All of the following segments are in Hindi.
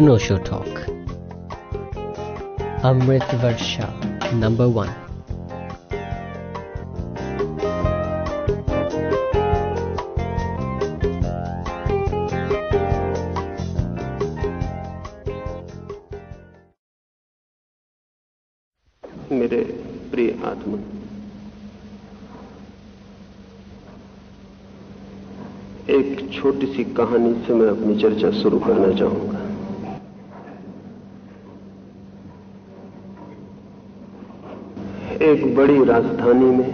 Anosho Talk. Amrit Varsha, number one. मेरे प्रिय आत्मा एक छोटी सी कहानी से मैं अपनी चर्चा शुरू करना चाहूँगा एक बड़ी राजधानी में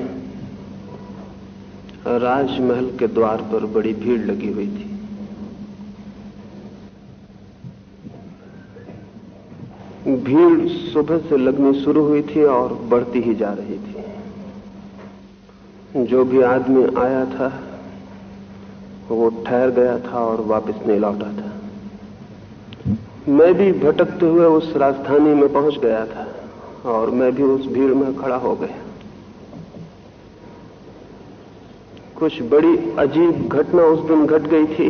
राजमहल के द्वार पर बड़ी भीड़ लगी हुई थी। भीड़ सुबह से लगनी शुरू हुई थी और बढ़ती ही जा रही थी। जो भी आदमी आया था, वो ठहर गया था और वापस नहीं लौटा था। मैं भी भटकते हुए उस राजधानी में पहुँच गया था। और मैं भी उस भीड़ में खड़ा हो गया। कुछ बड़ी अजीब घटना उस दिन घट गई थी।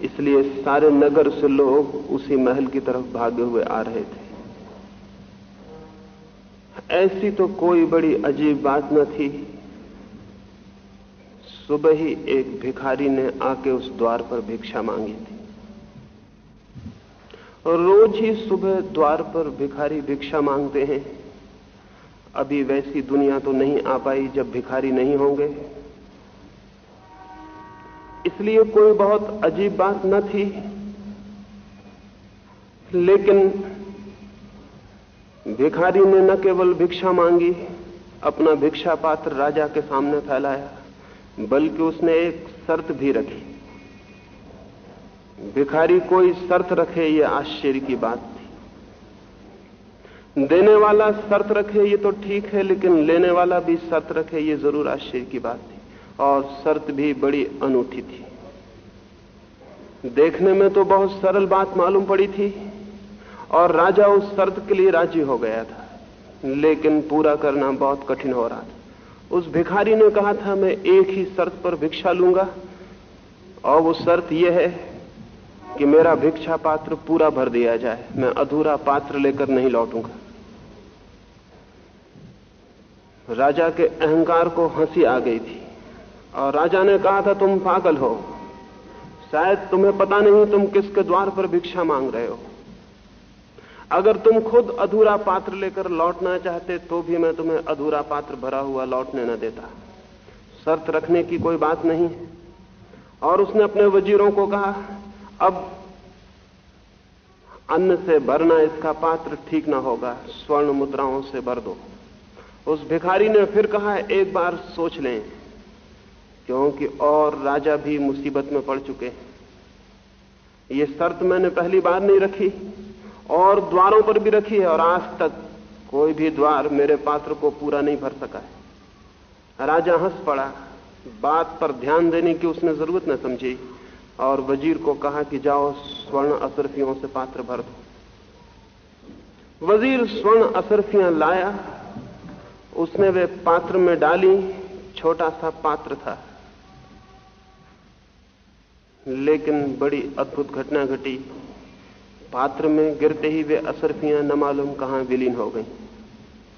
इसलिए सारे नगर से लोग उसी महल की तरफ़ भागे हुए आ रहे थे। ऐसी तो कोई बड़ी अजीब बात न थी। सुबह ही एक भिखारी ने आके उस द्वार पर भिक्षा मांगी थी। रोज ही सुबह द्वार पर भिखारी भिक्षा मांगते हैं। अभी वैसी दुनिया तो नहीं आ पाई जब भिखारी नहीं होंगे। इसलिए कोई बहुत अजीब बात न थी। लेकिन भिखारी ने न केवल भिक्षा मांगी, अपना भिक्षा पात्र राजा के सामने फैलाया, बल्कि उसने एक शर्त भी रखी। भिखारी कोई शर्त रखे, ये आश्चर्य की बात थी। देने वाला शर्त रखे, ये तो ठीक है, लेकिन लेने वाला भी शर्त रखे, ये ज़रूर आश्चर्य की बात थी। और शर्त भी बड़ी अनूठी थी। देखने में तो बहुत सरल बात मालूम पड़ी थी, और राजा उस शर्त के लिए राज़ी हो गया था। लेकिन पूरा करना बहुत कठिन हो रहा था। उस भिखारी ने कहा था, मैं एक ही शर्त पर भिक्षा लूँगा, और वो शर्त यह है कि मेरा भिक्षा पात्र पूरा भर दिया जाए। मैं अधूरा पात्र लेकर नहीं लौटूँगा। राजा के अहंकार को हँसी आ गई थी। और राजा ने कहा था, तुम पागल हो। शायद तुम्हें पता नहीं तुम किसके द्वार पर भिक्षा मांग रहे हो। अगर तुम खुद अधूरा पात्र लेकर लौटना चाहते तो भी मैं तुम्हें अधूरा पात्र भरा हुआ लौटने न देता। शर्त रखने की कोई बात नहीं और उसने अपने वजीरों को कहा अब अन्न से भरना इसका पात्र ठीक ना होगा, स्वर्ण मुद्राओं से भर दो। उस भिखारी ने फिर कहा, एक बार सोच लें, क्योंकि और राजा भी मुसीबत में पड़ चुके हैं। ये शर्त मैंने पहली बार नहीं रखी, और द्वारों पर भी रखी है, और आज तक कोई भी द्वार मेरे पात्र को पूरा नहीं भर सका है। राजा हंस पड़ा, बात पर ध्यान देने की उसने ज़रूरत न समझी। और वज़ीर को कहा कि जाओ, स्वर्ण असरफियों से पात्र भर दो। वज़ीर स्वर्ण असरफियाँ लाया, उसने वे पात्र में डाली, छोटा सा पात्र था। लेकिन बड़ी अद्भुत घटना घटी। पात्र में गिरते ही वे असरफियाँ न मालूम कहाँ विलीन हो गई।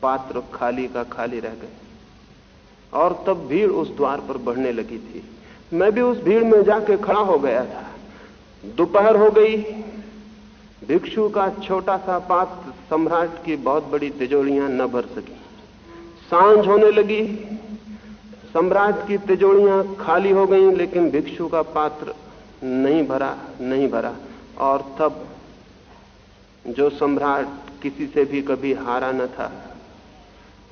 पात्र खाली का खाली रह गए। और तब भीड़ उस द्वार पर बढ़ने लगी थी। मैं भी उस भीड़ में जाके खड़ा हो गया था। दोपहर हो गई। भिक्षु का छोटा सा पात्र सम्राट की बहुत बड़ी तिजोरियाँ न भर सकी। साँझ होने लगी। सम्राट की तिजोरियाँ खाली हो गई, लेकिन भिक्षु का पात्र नहीं भरा नहीं भरा। और तब जो सम्राट किसी से भी कभी हारा न था,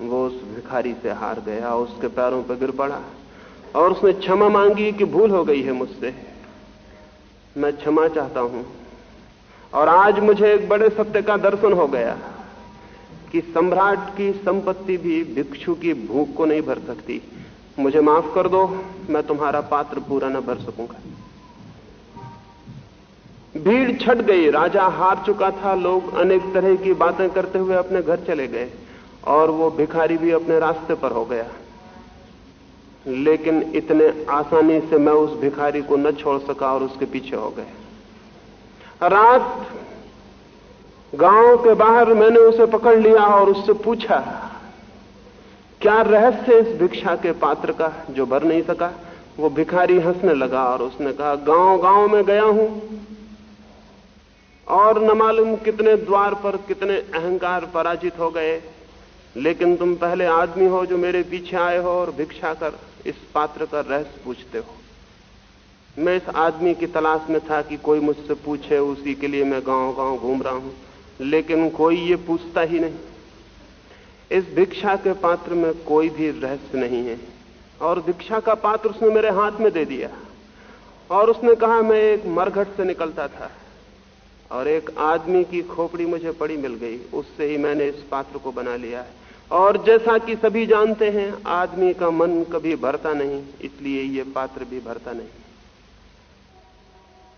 वो उस भिखारी से हार गया, उसके पैरों पर गिर पड़ा। और उसने क्षमा मांगी कि भूल हो गई है मुझसे। मैं क्षमा चाहता हूँ। और आज मुझे एक बड़े सत्य का दर्शन हो गया कि सम्राट की संपत्ति भी भिक्षु की भूख को नहीं भर सकती। मुझे माफ़ कर दो, मैं तुम्हारा पात्र पूरा न भर सकूँगा। भीड़ छट गई, राजा हार चुका था, लोग अनेक तरह की बातें करते हुए अपने घर चले गए और वो भिखारी भी अपने रास्ते पर हो गया। लेकिन इतने आसानी से मैं उस भिखारी को न छोड़ सका और उसके पीछे हो गए। रात गाँव के बाहर मैंने उसे पकड़ लिया और उससे पूछा, क्या रहस्य इस भिक्षा के पात्र का जो भर नहीं सका? वो भिखारी हंसने लगा और उसने कहा, गाँव गाँव में गया हूँ और न मालूम कितने द्वार पर कितने अहंकार पराजित हो गए, लेकिन तुम पहले आदमी हो जो मेरे पीछे आए हो और भिक्षा कर इस पात्र का रहस्य पूछते हो। मैं इस आदमी की तलाश में था कि कोई मुझसे पूछे, उसी के लिए मैं गाँव गाँव घूम रहा हूँ, लेकिन कोई ये पूछता ही नहीं। इस भिक्षा के पात्र में कोई भी रहस्य नहीं है, और भिक्षा का पात्र उसने मेरे हाथ में दे दिया, और उसने कहा, मैं एक मरघट से निकलता था, और एक आदमी की खोपड़ी मुझे पड़ी मिल गई, उससे ही मैंने इस पात्र को बना लिया है। और जैसा कि सभी जानते हैं, आदमी का मन कभी भरता नहीं, इसलिए ये पात्र भी भरता नहीं।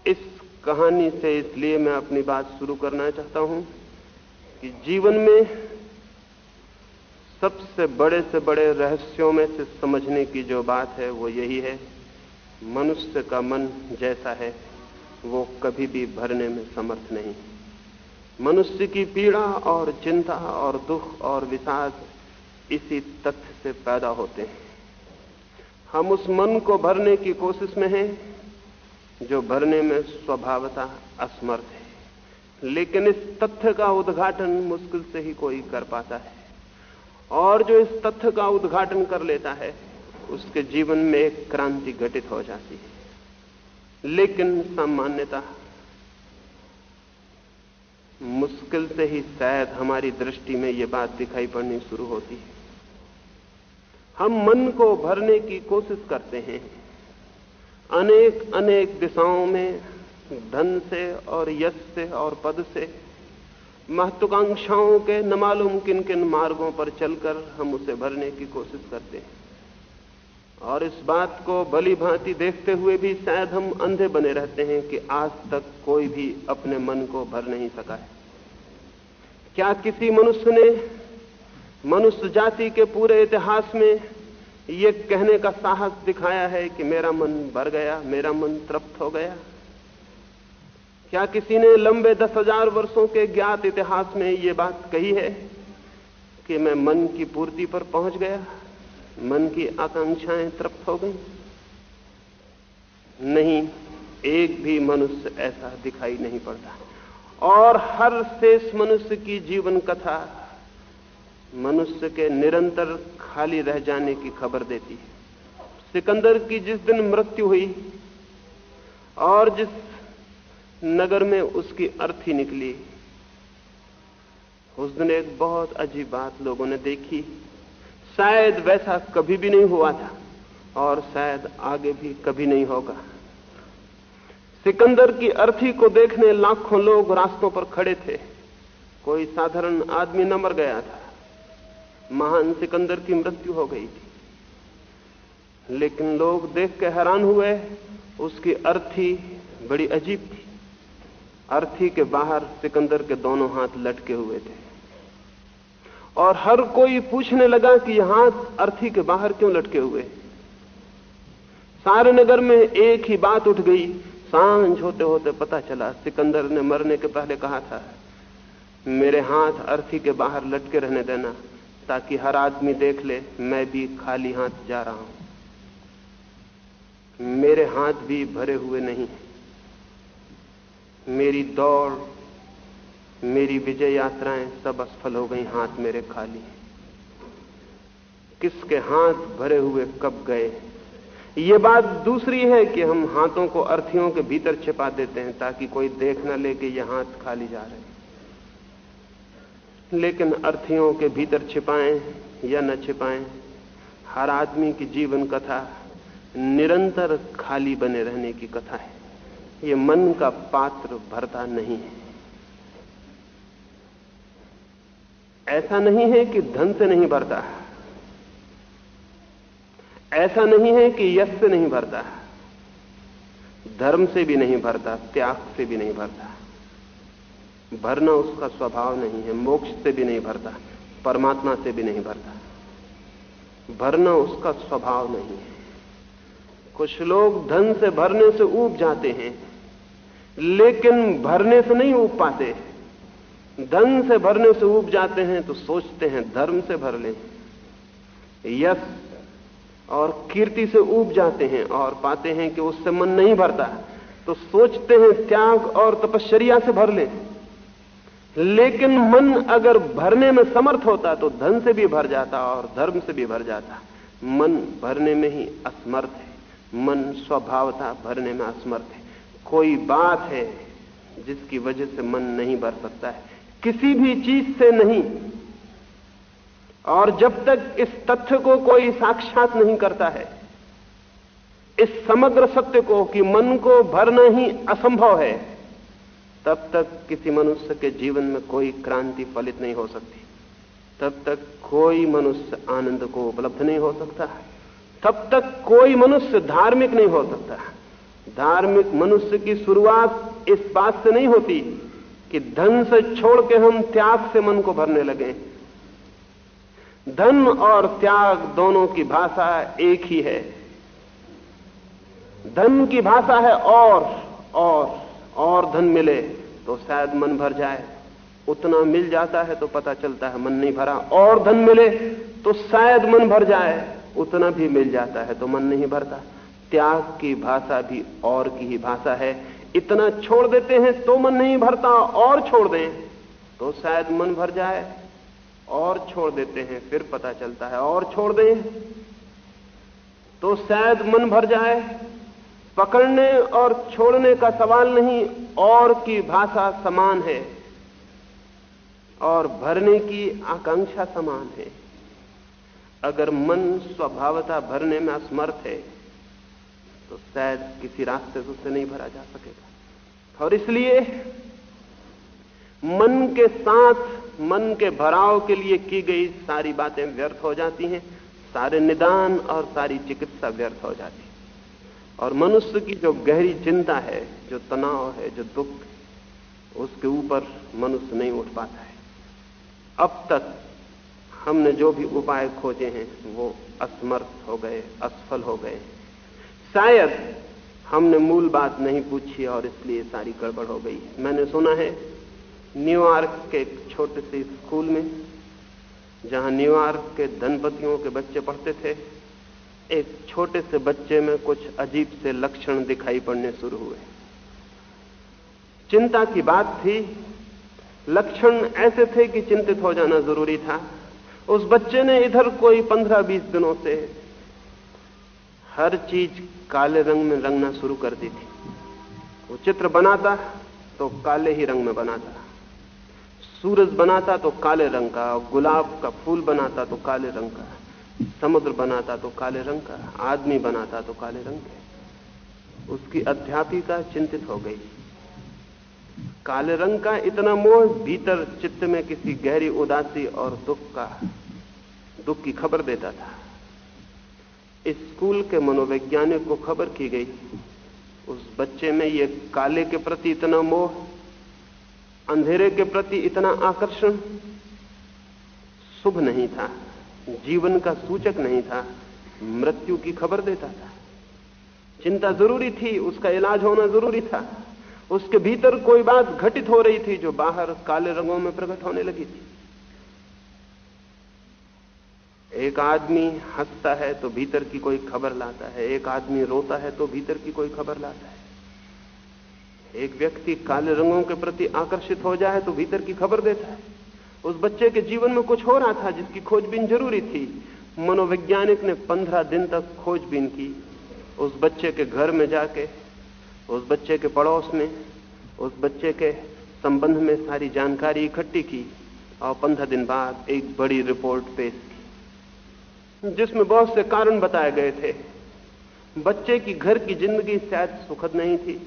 इस कहानी से इसलिए मैं अपनी बात शुरू करना चाहता हूँ कि जीवन में सबसे बड़े से बड़े रहस्यों में से समझने की जो बात है, वो यही है, मनुष्य का मन जैसा है, वो कभी भी भरने में समर्थ नहीं। मनुष्य की पीड़ा और चिंता और दुख और विषाद इसी तथ्य से पैदा होते हैं। हम उस मन को भरने की कोशिश में हैं, जो भरने में स्वभावता असमर्थ है। लेकिन इस तथ्य का उद्घाटन मुश्किल से ही कोई कर पाता है। और जो इस तथ्य का उद्घाटन कर लेता है, उसके जीवन में एक क्रांति घटित हो जाती है। लेकिन सामान्यता मुश्किल से ही शायद हमारी दृष्टि में यह बात दिखाई पड़नी शुरू होती है। हम मन को भरने की कोशिश करते हैं। अनेक अनेक दिशाओं में, धन से और यश से और पद से, महत्वाकांक्षाओं के न किन किन मार्गों पर चलकर हम उसे भरने की कोशिश करते हैं। और इस बात को बली भांति देखते हुए भी शायद हम अंधे बने रहते हैं कि आज तक कोई भी अपने मन को भर नहीं सका है। क्या किसी मनुष्य ने, मनुष्य जाति के पूरे इतिहास में ये कहने का साहस दिखाया है कि मेरा मन भर गया, मेरा मन तृप्त हो गया? क्या किसी ने लंबे दस हज़ार वर्षों के ज्ञात इतिहास में ये बात कही है कि मैं मन की पूर्ति पर पहुँच गया? मन की आकांक्षाएँ तृप्त हो गई। नहीं, एक भी मनुष्य ऐसा दिखाई नहीं पड़ता। और हर शेष मनुष्य की जीवन कथा मनुष्य के निरंतर खाली रह जाने की खबर देती है। सिकंदर की जिस दिन मृत्यु हुई और जिस नगर में उसकी अर्थी निकली, उस दिन एक बहुत अजीब बात लोगों ने देखी। शायद वैसा कभी भी नहीं हुआ था और शायद आगे भी कभी नहीं होगा। सिकंदर की अर्थी को देखने लाखों लोग रास्तों पर खड़े थे। कोई साधारण आदमी न मर गया था। महान सिकंदर की मृत्यु हो गई थी। लेकिन लोग देख के हैरान हुए, उसकी अर्थी बड़ी अजीब थी। अर्थी के बाहर सिकंदर के दोनों हाथ लटके हुए थे। और हर कोई पूछने लगा कि हाथ अर्थी के बाहर क्यों लटके हुए? सारे नगर में एक ही बात उठ गई। साँझ होते होते पता चला, सिकंदर ने मरने के पहले कहा था, मेरे हाथ अर्थी के बाहर लटके रहने देना, ताकि हर आदमी देख ले, मैं भी खाली हाथ जा रहा हूँ। मेरे हाथ भी भरे हुए नहीं मेरी दौड़ मेरी विजय यात्राएँ सब असफल हो गई, हाथ मेरे खाली। किसके हाथ भरे हुए कब गए? ये बात दूसरी है कि हम हाथों को अर्थियों के भीतर छिपा देते हैं ताकि कोई देख न ले कि ये हाथ खाली जा रहे लेकिन अर्थियों के भीतर छिपाएँ या न छिपाएँ, हर आदमी की जीवन कथा निरंतर खाली बने रहने की कथा है। ये मन का पात्र भरता नहीं है। ऐसा नहीं है कि धन से नहीं भरता ऐसा नहीं है कि यश से नहीं भरता धर्म से भी नहीं भरता, त्याग से भी नहीं भरता। भरना उसका स्वभाव नहीं है, मोक्ष से भी नहीं भरता, परमात्मा से भी नहीं भरता। भरना उसका स्वभाव नहीं है। कुछ लोग धन से भरने से ऊब जाते हैं, लेकिन भरने से नहीं उब पाते। धन से भरने से उब जाते हैं तो सोचते हैं धर्म से भर लें। यश और कीर्ति से उब जाते हैं और पाते हैं कि उससे मन नहीं भरता। तो सोचते हैं त्याग और तपश्चर्या से भर लें। लेकिन मन अगर भरने में समर्थ होता तो धन से भी भर जाता और धर्म से भी भर जाता। मन भरने में ही असमर्थ है। मन स्वभावता भरने में असमर्थ है। कोई बात है जिसकी वजह से मन नहीं भर सकता है। किसी भी चीज़ से नहीं। और जब तक इस तथ्य को कोई साक्षात नहीं करता है, इस समग्र सत्य को कि मन को भरना ही असंभव है, तब तक किसी मनुष्य के जीवन में कोई क्रांति फलित नहीं हो सकती। तब तक कोई मनुष्य आनंद को उपलब्ध नहीं हो सकता तब तक कोई मनुष्य धार्मिक नहीं हो सकता धार्मिक मनुष्य की शुरुआत इस बात से नहीं होती कि धन से छोड़ के हम त्याग से मन को भरने लगे धन और त्याग दोनों की भाषा एक ही है। धन की भाषा है और और और धन मिले तो शायद मन भर जाए। उतना मिल जाता है तो पता चलता है मन नहीं भरा। और धन मिले तो शायद मन भर जाए। उतना भी मिल जाता है तो मन नहीं भरता। त्याग की भाषा भी और की ही भाषा है। इतना छोड़ देते हैं तो मन नहीं भरता, और छोड़ दें तो शायद मन भर जाए, और छोड़ देते हैं, फिर पता चलता है, और छोड़ दें। तो शायद मन भर जाए, पकड़ने और छोड़ने का सवाल नहीं, और की भाषा समान है, और भरने की आकांक्षा समान है। अगर मन स्वभावता भरने में असमर्थ है तो शायद किसी रास्ते से उसे नहीं भरा जा सकेगा। और इसलिए मन के साथ, मन के भराव के लिए की गई सारी बातें व्यर्थ हो जाती हैं, सारे निदान और सारी चिकित्सा व्यर्थ हो जाती है। और मनुष्य की जो गहरी चिंता है, जो तनाव है, जो दुख उसके ऊपर मनुष्य नहीं उठ पाता है। अब तक हमने जो भी उपाय खोजे हैं, वो असमर्थ हो गए, असफल हो गए शायद हमने मूल बात नहीं पूछी और इसलिए सारी गड़बड़ हो गई। मैंने सुना है न्यूयॉर्क के एक छोटे से स्कूल में, जहाँ न्यूयॉर्क के धनपतियों के बच्चे पढ़ते थे, एक छोटे से बच्चे में कुछ अजीब से लक्षण दिखाई पड़ने शुरू हुए। चिंता की बात थी, लक्षण ऐसे थे कि चिंतित हो जाना ज़रूरी था। उस बच्चे ने इधर कोई पंद्रह बीस दिनों से हर चीज़ काले रंग में रंगना शुरू कर दी थी। वो चित्र बनाता तो काले ही रंग में बनाता। सूरज बनाता तो काले रंग का। गुलाब का फूल बनाता तो काले रंग का। समुद्र बनाता तो काले रंग का। आदमी बनाता तो काले रंग के। उसकी अध्यापिका चिंतित हो गई। काले रंग का इतना मोह, भीतर चित्त में किसी गहरी उदासी और दुख का, दुख की खबर देता था। स्कूल के मनोवैज्ञानिक को खबर की गई। उस बच्चे में ये काले के प्रति इतना मोह, अंधेरे के प्रति इतना आकर्षण शुभ नहीं था, जीवन का सूचक नहीं था, मृत्यु की खबर देता था। चिंता ज़रूरी थी, उसका इलाज होना ज़रूरी था। उसके भीतर कोई बात घटित हो रही थी जो बाहर काले रंगों में प्रकट होने लगी थी। एक आदमी हंसता है तो भीतर की कोई खबर लाता है, एक आदमी रोता है तो भीतर की कोई खबर लाता है। एक व्यक्ति काले रंगों के प्रति आकर्षित हो जाए तो भीतर की खबर देता है। उस बच्चे के जीवन में कुछ हो रहा था जिसकी खोजबीन ज़रूरी थी। मनोवैज्ञानिक ने पंद्रह दिन तक खोजबीन की। उस बच्चे के घर में जाके, उस बच्चे के पड़ोस में, उस बच्चे के संबंध में सारी जानकारी इकट्ठी की और पंद्रह दिन बाद एक बड़ी रिपोर्ट पेश की। जिसमें बहुत से कारण बताए गए थे। बच्चे की घर की ज़िंदगी शायद सुखद नहीं थी।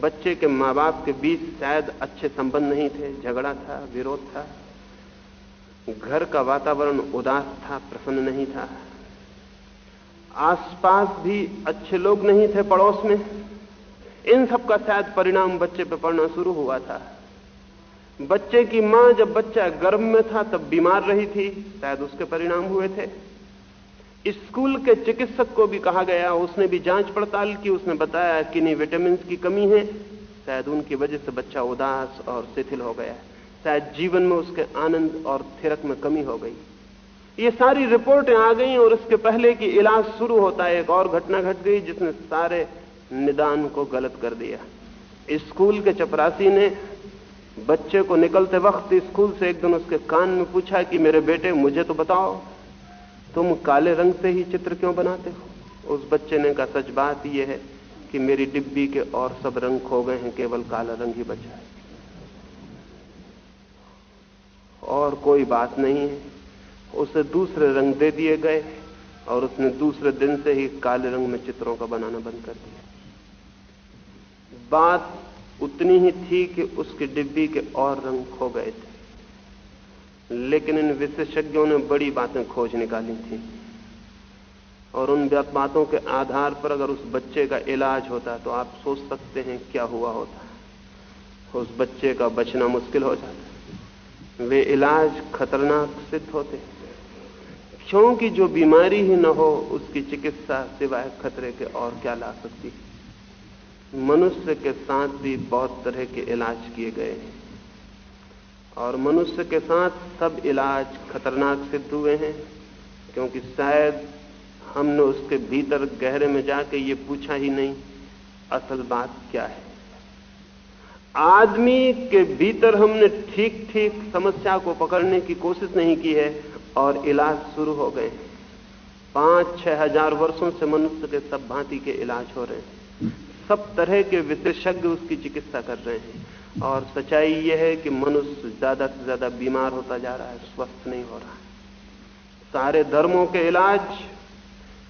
बच्चे के माँ बाप के बीच शायद अच्छे संबंध नहीं थे। झगड़ा था, विरोध था। घर का वातावरण उदास था, प्रसन्न नहीं था। आसपास भी अच्छे लोग नहीं थे पड़ोस में। इन सब का शायद परिणाम बच्चे पर पड़ना शुरू हुआ था। बच्चे की माँ जब बच्चा गर्भ में था, तब बीमार रही थी। शायद उसके परिणाम हुए थे। स्कूल के चिकित्सक को भी कहा गया, उसने भी जाँच पड़ताल की, उसने बताया कि नहीं विटामिन की कमी है। शायद उनकी वजह से बच्चा उदास और शिथिल हो गया है। शायद जीवन में उसके आनंद और थिरक में कमी हो गई। ये सारी रिपोर्टें आ गई और इसके पहले कि इलाज शुरू होता है, एक और घटना घट गई जिसने सारे निदान को गलत कर दिया। स्कूल के चपरासी ने बच्चे को निकलते वक्त स्कूल से एक दिन उसके कान में पूछा कि, मेरे बेटे, मुझे तो बताओ तुम काले रंग से ही चित्र क्यों बनाते हो? उस बच्चे ने कहा, सच बात यह है कि मेरी डिब्बी के और सब रंग खो गए हैं, केवल काला रंग ही बचा है। और कोई बात नहीं है। उसे दूसरे रंग दे दिए गए और उसने दूसरे दिन से ही काले रंग में चित्रों का बनाना बंद कर दिया। बात उतनी ही थी कि उसकी डिब्बी के और रंग खो गए थे। लेकिन इन विशेषज्ञों ने बड़ी बातें खोज निकाली थी। और उन बातों के आधार पर अगर उस बच्चे का इलाज होता तो आप सोच सकते हैं क्या हुआ होता। उस बच्चे का बचना मुश्किल हो जाता। वे इलाज खतरनाक सिद्ध होते। क्योंकि जो बीमारी ही न हो, उसकी चिकित्सा सिवाय खतरे के और क्या ला सकती। मनुष्य के साथ भी बहुत तरह के इलाज किए गए हैं। और मनुष्य के साथ सब इलाज खतरनाक सिद्ध हुए हैं, क्योंकि शायद हमने उसके भीतर गहरे में जाके ये पूछा ही नहीं, असल बात क्या है? आदमी के भीतर हमने ठीक ठीक समस्या को पकड़ने की कोशिश नहीं की है और इलाज शुरू हो गए हैं। पाँच छह हज़ार वर्षों से मनुष्य के सब भांति के इलाज हो रहे हैं। सब तरह के विशेषज्ञ उसकी चिकित्सा कर रहे हैं। और सच्चाई यह है कि मनुष्य ज़्यादा से ज़्यादा बीमार होता जा रहा है, स्वस्थ नहीं हो रहा है। सारे धर्मों के इलाज,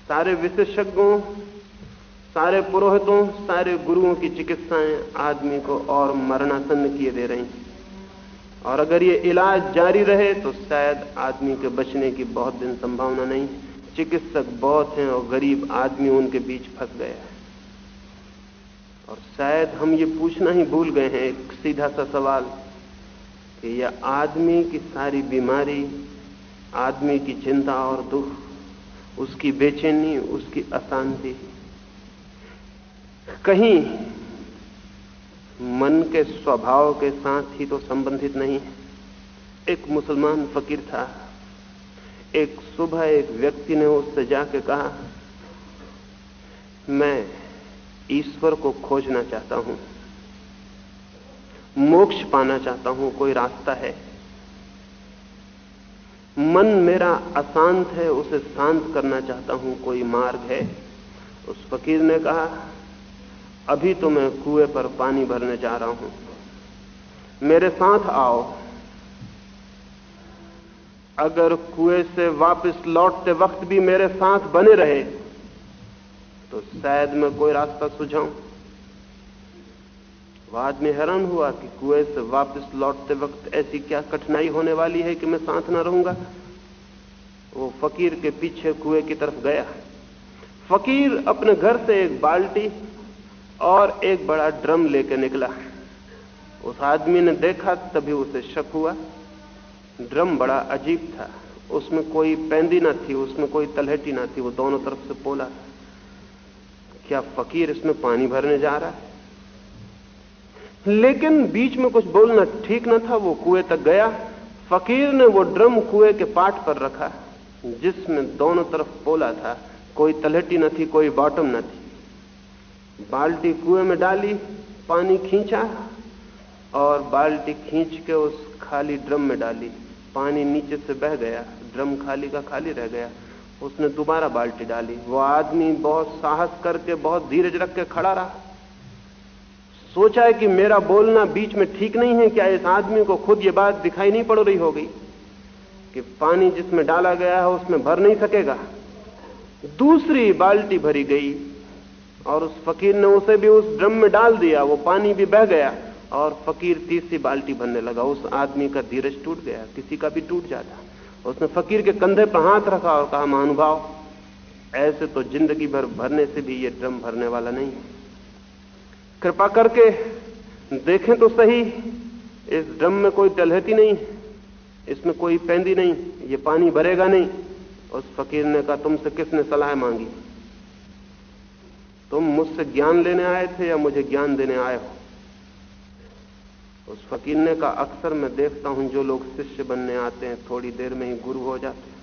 सारे विशेषज्ञों, सारे पुरोहितों, सारे गुरुओं की चिकित्साएँ आदमी को और मरणासन्न किए दे रही हैं। और अगर ये इलाज जारी रहे तो शायद आदमी के बचने की बहुत दिन संभावना नहीं। चिकित्सक बहुत हैं और गरीब आदमी उनके बीच फंस गया और शायद हम ये पूछना ही भूल गए हैं एक सीधा सा सवाल कि यह आदमी की सारी बीमारी, आदमी की चिंता और दुख, उसकी बेचैनी, उसकी अशांति, कहीं मन के स्वभाव के साथ ही तो संबंधित नहीं एक मुसलमान फकीर था, एक सुबह एक व्यक्ति ने उससे जाके कहा, मैं ईश्वर को खोजना चाहता हूँ। मोक्ष पाना चाहता हूँ, कोई रास्ता है। मन मेरा अशांत है, उसे शांत करना चाहता हूँ, कोई मार्ग है। उस फकीर ने कहा, अभी तो मैं कुएँ पर पानी भरने जा रहा हूँ। मेरे साथ आओ। अगर कुएँ से वापस लौटते वक्त भी मेरे साथ बने रहे तो शायद मैं कोई रास्ता सुझाऊं। वह आदमी हैरान हुआ कि कुएँ से वापस लौटते वक्त ऐसी क्या कठिनाई होने वाली है कि मैं साथ ना रहूँगा। वो फकीर के पीछे कुएँ की तरफ़ गया। फकीर अपने घर से एक बाल्टी और एक बड़ा ड्रम लेकर निकला। उस आदमी ने देखा, तभी उसे शक हुआ। ड्रम बड़ा अजीब था। उसमें कोई पैंदी ना थी, उसमें कोई तलहटी ना थी। वो दोनों तरफ़ से पोला था क्या फकीर इसमें पानी भरने जा रहा है? लेकिन बीच में कुछ बोलना ठीक न था, वो कुएँ तक गया। फकीर ने वो ड्रम कुएँ के पाट पर रखा, जिसमें दोनों तरफ़ पोला था, कोई तलहटी न थी, कोई बॉटम न थी। बाल्टी कुएँ में डाली, पानी खींचा, और बाल्टी खींच के उस खाली ड्रम में डाली। पानी नीचे से बह गया, ड्रम खाली का खाली रह गया। उसने दोबारा बाल्टी डाली। वो आदमी बहुत साहस करके, बहुत धीरज रख के खड़ा रहा। सोचा है कि मेरा बोलना बीच में ठीक नहीं है, क्या इस आदमी को खुद ये बात दिखाई नहीं पड़ रही होगी कि पानी जिसमें डाला गया है, उसमें भर नहीं सकेगा। दूसरी बाल्टी भरी गई और उस फकीर ने उसे भी उस ड्रम में डाल दिया। वो पानी भी बह गया और फकीर तीसरी बाल्टी भरने लगा। उस आदमी का धीरज टूट गया, किसी का भी टूट जाता। उसने फकीर के कंधे पर हाथ रखा और कहा, महानुभाव, ऐसे तो ज़िंदगी भर भरने से भी ये ड्रम भरने वाला नहीं कृपा करके देखें तो सही, इस ड्रम में कोई तलहती नहीं, इसमें कोई पैंदी नहीं, ये पानी भरेगा नहीं। उस फकीर ने कहा, तुमसे किसने सलाह मांगी? तुम मुझसे ज्ञान लेने आए थे या मुझे ज्ञान देने आए हो? उस फकीर ने कहा अक्सर मैं देखता हूँ, जो लोग शिष्य बनने आते हैं, थोड़ी देर में ही गुरु हो जाते हैं।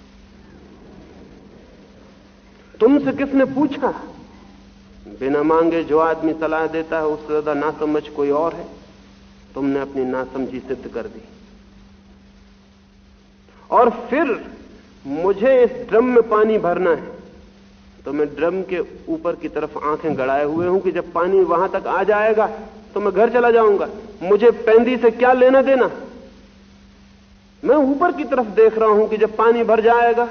तुमसे किसने पूछा? बिना मांगे जो आदमी सलाह देता है, उससे ज़्यादा ना समझ कोई और है? तुमने अपनी नासमझी सिद्ध कर दी। और फिर मुझे इस ड्रम में पानी भरना है। तो मैं ड्रम के ऊपर की तरफ़ आँखें गड़ाए हुए हूँ कि जब पानी वहाँ तक आ जाएगा तो मैं घर चला जाऊँगा। मुझे पैंदी से क्या लेना देना? मैं ऊपर की तरफ़ देख रहा हूँ कि जब पानी भर जाएगा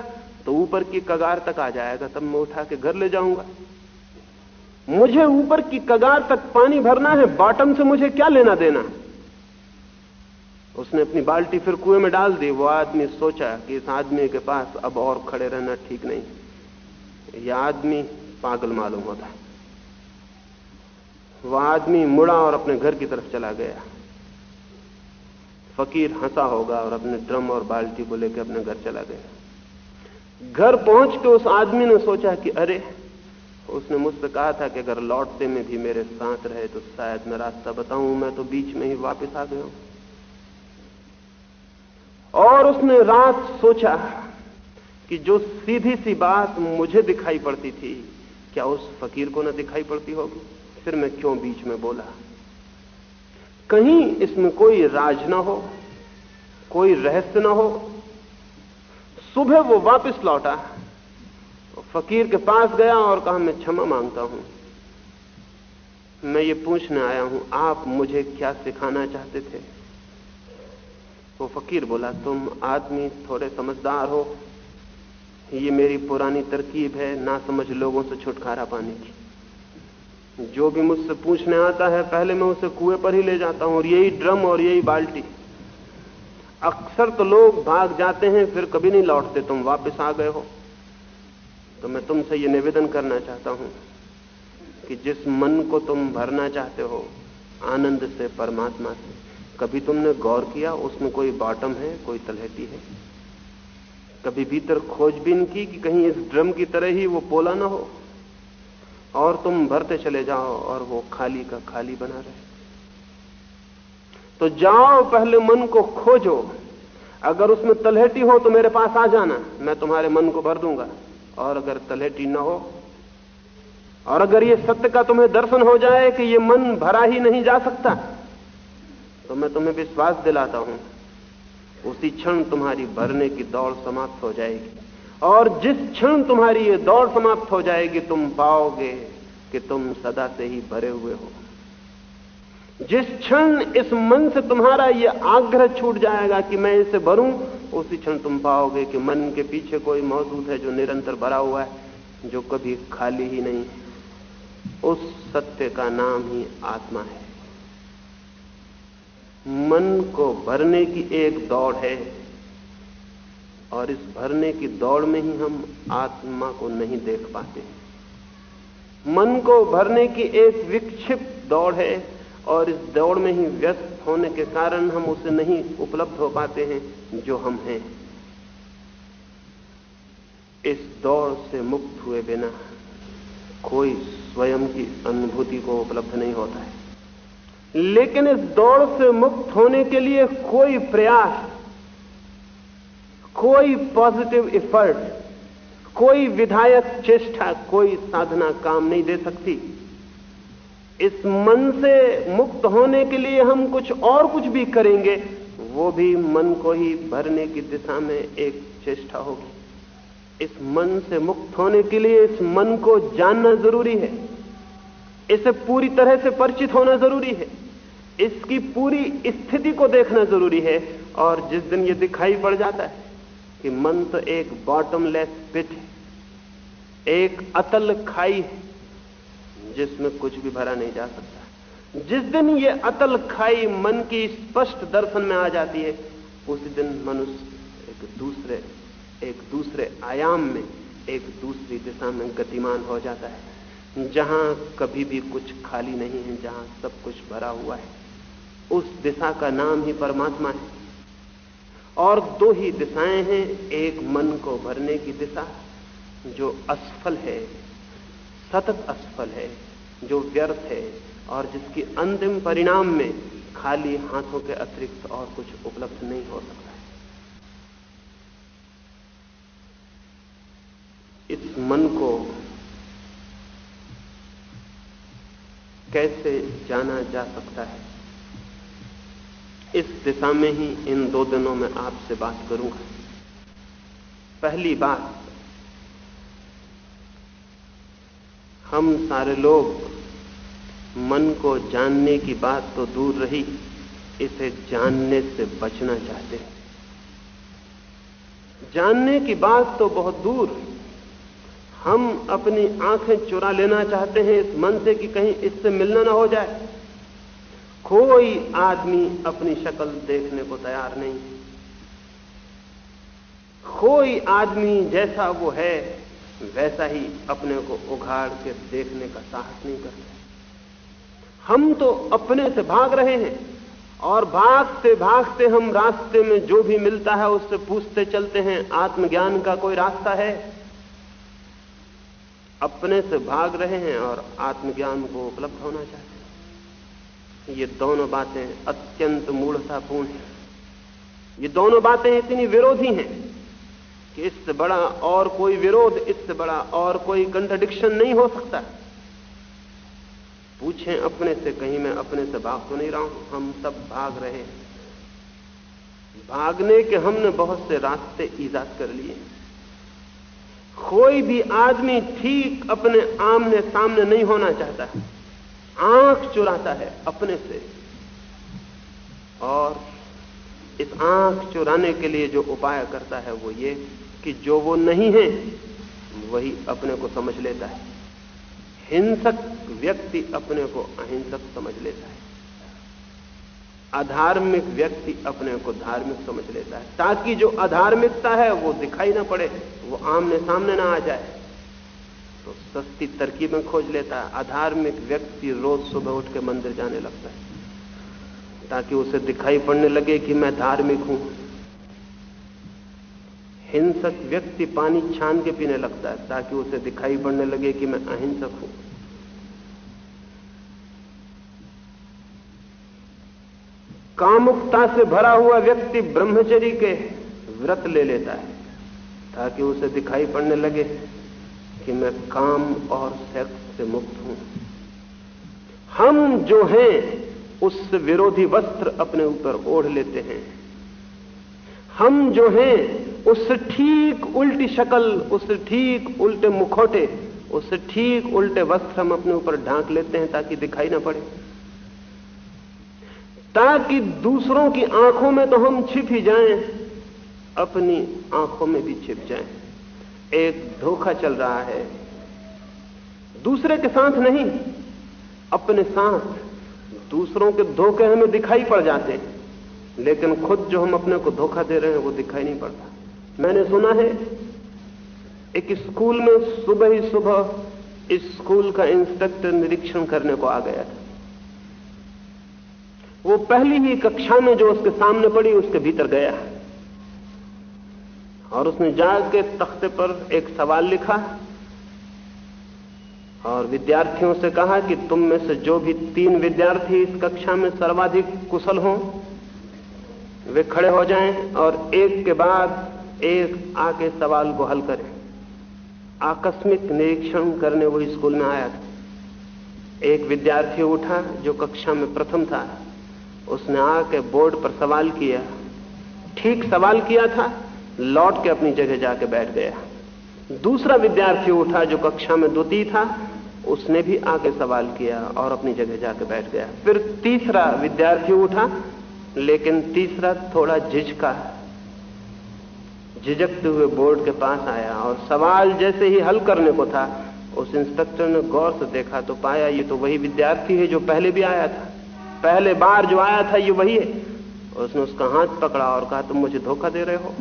तो ऊपर की कगार तक आ जाएगा, तब मैं उठा के घर ले जाऊँगा। मुझे ऊपर की कगार तक पानी भरना है, बॉटम से मुझे क्या लेना देना? उसने अपनी बाल्टी फिर कुएँ में डाल दी। वो आदमी सोचा कि इस आदमी के पास अब और खड़े रहना ठीक नहीं। यह आदमी पागल मालूम होता। है वह आदमी मुड़ा और अपने घर की तरफ़ चला गया। फकीर हंसा होगा और अपने ड्रम और बाल्टी को लेकर अपने घर चला गया। घर पहुँच के उस आदमी ने सोचा कि अरे, उसने मुझसे कहा था कि अगर लौटते में भी मेरे साथ रहे तो शायद मैं रास्ता बताऊँ, मैं तो बीच में ही वापस आ गया हूँ। और उसने रात सोचा कि जो सीधी सी बात मुझे दिखाई पड़ती थी, क्या उस फकीर को न दिखाई पड़ती होगी? फिर मैं क्यों बीच में बोला? कहीं इसमें कोई राज ना हो, कोई रहस्य ना हो। सुबह वो वापस लौटा, फकीर के पास गया और कहा, मैं क्षमा माँगता हूँ। मैं ये पूछने आया हूँ, आप मुझे क्या सिखाना चाहते थे? वो फकीर बोला, तुम आदमी थोड़े समझदार हो। ये मेरी पुरानी तरकीब है, ना समझ लोगों से छुटकारा पाने की। जो भी मुझसे पूछने आता है, पहले मैं उसे कुएँ पर ही ले जाता हूँ और यही ड्रम और यही बाल्टी। अक्सर तो लोग भाग जाते हैं, फिर कभी नहीं लौटते। तुम वापस आ गए हो। तो मैं तुमसे ये निवेदन करना चाहता हूँ कि जिस मन को तुम भरना चाहते हो, आनंद से परमात्मा से, कभी तुमने गौर किया, उसमें कोई बॉटम है, कोई तलहटी है? कभी भीतर खोजबीन की कि कहीं इस ड्रम की तरह ही वो पोला ना हो? और तुम भरते चले जाओ और वो खाली का खाली बना रहे। तो जाओ पहले मन को खोजो। अगर उसमें तलहटी हो तो मेरे पास आ जाना, मैं तुम्हारे मन को भर दूँगा। और अगर तलहटी न हो, और अगर ये सत्य का तुम्हें दर्शन हो जाए कि ये मन भरा ही नहीं जा सकता तो मैं तुम्हें विश्वास दिलाता हूँ, उसी क्षण तुम्हारी भरने की दौड़ समाप्त हो जाएगी। और जिस क्षण तुम्हारी ये दौड़ समाप्त हो जाएगी, तुम पाओगे कि तुम सदा से ही भरे हुए हो। जिस क्षण इस मन से तुम्हारा ये आग्रह छूट जाएगा कि मैं इसे भरूं, उसी क्षण तुम पाओगे कि मन के पीछे कोई मौजूद है जो निरंतर भरा हुआ है, जो कभी खाली ही नहीं उस सत्य का नाम ही आत्मा है। मन को भरने की एक दौड़ है। और इस भरने की दौड़ में ही हम आत्मा को नहीं देख पाते। मन को भरने की एक विक्षिप्त दौड़ है और इस दौड़ में ही व्यस्त होने के कारण हम उसे नहीं उपलब्ध हो पाते हैं जो हम हैं। इस दौड़ से मुक्त हुए बिना कोई स्वयं की अनुभूति को उपलब्ध नहीं होता है। लेकिन इस दौड़ से मुक्त होने के लिए कोई प्रयास कोई पॉजिटिव इफर्ट कोई विधायक चेष्टा, कोई साधना काम नहीं दे सकती। इस मन से मुक्त होने के लिए हम कुछ और कुछ भी करेंगे, वो भी मन को ही भरने की दिशा में एक चेष्टा होगी। इस मन से मुक्त होने के लिए इस मन को जानना ज़रूरी है। इसे पूरी तरह से परिचित होना ज़रूरी है। इसकी पूरी स्थिति को देखना ज़रूरी है और जिस दिन ये दिखाई पड़ जाता है कि मन तो एक बॉटमलेस पिट है, एक अतल खाई है, जिसमें कुछ भी भरा नहीं जा सकता। जिस दिन ये अतल खाई मन की स्पष्ट दर्शन में आ जाती है, उसी दिन मनुष्य एक दूसरे एक दूसरे आयाम में, एक दूसरी दिशा में गतिमान हो जाता है। जहाँ कभी भी कुछ खाली नहीं है, जहाँ सब कुछ भरा हुआ है, उस दिशा का नाम ही परमात्मा है। और दो ही दिशाएँ हैं, एक मन को भरने की दिशा, जो असफल है, सतत असफल है, जो व्यर्थ है, और जिसकी अंतिम परिणाम में खाली हाथों के अतिरिक्त और कुछ उपलब्ध नहीं हो सकता है। इस मन को कैसे जाना जा सकता है? इस दिशा में ही इन दो दिनों में आपसे बात करूँगा। पहली बात, हम सारे लोग मन को जानने की बात तो दूर रही, इसे जानने से बचना चाहते हैं। जानने की बात तो बहुत दूर, हम अपनी आँखें चुरा लेना चाहते हैं इस मन से कि कहीं इससे मिलना ना हो जाए। कोई आदमी अपनी शक्ल देखने को तैयार नहीं। कोई आदमी जैसा वो है, वैसा ही अपने को उघाड़ के देखने का साहस नहीं करता। हम तो अपने से भाग रहे हैं और भागते भागते हम रास्ते में जो भी मिलता है उससे पूछते चलते हैं, आत्मज्ञान का कोई रास्ता है? अपने से भाग रहे हैं और आत्मज्ञान को उपलब्ध होना चाहते हैं ये दोनों बातें अत्यंत मूढ़तापूर्ण हैं। ये दोनों बातें इतनी विरोधी हैं कि इससे बड़ा और कोई विरोध, इससे बड़ा और कोई कंट्रडिक्शन नहीं हो सकता। पूछें अपने से, कहीं मैं अपने से भाग तो नहीं रहा हूँ। हम सब भाग रहे हैं। भागने के हमने बहुत से रास्ते ईजाद कर लिए। कोई भी आदमी ठीक अपने आमने सामने नहीं होना चाहता। आँख चुराता है अपने से। और इस आँख चुराने के लिए जो उपाय करता है वो ये कि जो वो नहीं है, वही अपने को समझ लेता है। हिंसक व्यक्ति अपने को अहिंसक समझ लेता है। अधार्मिक व्यक्ति अपने को धार्मिक समझ लेता है। ताकि जो अधार्मिकता है वो दिखाई ना पड़े, वो आमने सामने ना आ जाए। तो सस्ती तरकीबें खोज लेता है, अधार्मिक व्यक्ति रोज सुबह उठ के मंदिर जाने लगता है, ताकि उसे दिखाई पड़ने लगे कि मैं धार्मिक हूँ। हिंसक व्यक्ति पानी छान के पीने लगता है, ताकि उसे दिखाई पड़ने लगे कि मैं अहिंसक हूँ। कामुकता से भरा हुआ व्यक्ति ब्रह्मचरी के व्रत ले लेता है, ताकि उसे दिखाई पड़ने लगे। कि मैं काम और सेक्स से मुक्त हूँ। हम जो हैं उससे विरोधी वस्त्र अपने ऊपर ओढ़ लेते हैं। हम जो हैं उससे ठीक उल्टी शक्ल उससे ठीक उल्टे मुखौटे उससे ठीक उल्टे वस्त्र हम अपने ऊपर ढांक लेते हैं ताकि दिखाई ना पड़े। ताकि दूसरों की आँखों में तो हम छिप ही जाएँ, अपनी आँखों में भी छिप जाएँ। एक धोखा चल रहा है। दूसरे के साथ नहीं, अपने साथ दूसरों के धोखे हमें दिखाई पड़ जाते हैं, लेकिन खुद जो हम अपने को धोखा दे रहे हैं, वो दिखाई नहीं पड़ता। मैंने सुना है, एक स्कूल में सुबह ही सुबह इस स्कूल का इंस्पेक्टर निरीक्षण करने को आ गया था। वो पहली ही कक्षा में जो उसके सामने पड़ी, उसके भीतर गया। और उसने जाके तख्ते पर एक सवाल लिखा और विद्यार्थियों से कहा कि तुम में से जो भी तीन विद्यार्थी इस कक्षा में सर्वाधिक कुशल हों, वे खड़े हो जाएँ और एक के बाद एक आके सवाल को हल करें। आकस्मिक निरीक्षण करने वो स्कूल में आया था। एक विद्यार्थी उठा जो कक्षा में प्रथम था। उसने आके बोर्ड पर सवाल किया। ठीक सवाल किया था। लौट के अपनी जगह जाके बैठ गया। दूसरा विद्यार्थी उठा जो कक्षा में द्वितीय था, उसने भी आके सवाल किया और अपनी जगह जाके बैठ गया। फिर तीसरा विद्यार्थी उठा, लेकिन तीसरा थोड़ा झिझका, झिझकते हुए बोर्ड के पास आया और सवाल जैसे ही हल करने को था, उस इंस्पेक्टर ने गौर से देखा तो पाया ये तो वही विद्यार्थी है जो पहले भी आया था। पहले बार जो आया था, ये वही है। उसने उसका हाथ पकड़ा और कहा, तुम मुझे धोखा दे रहे हो?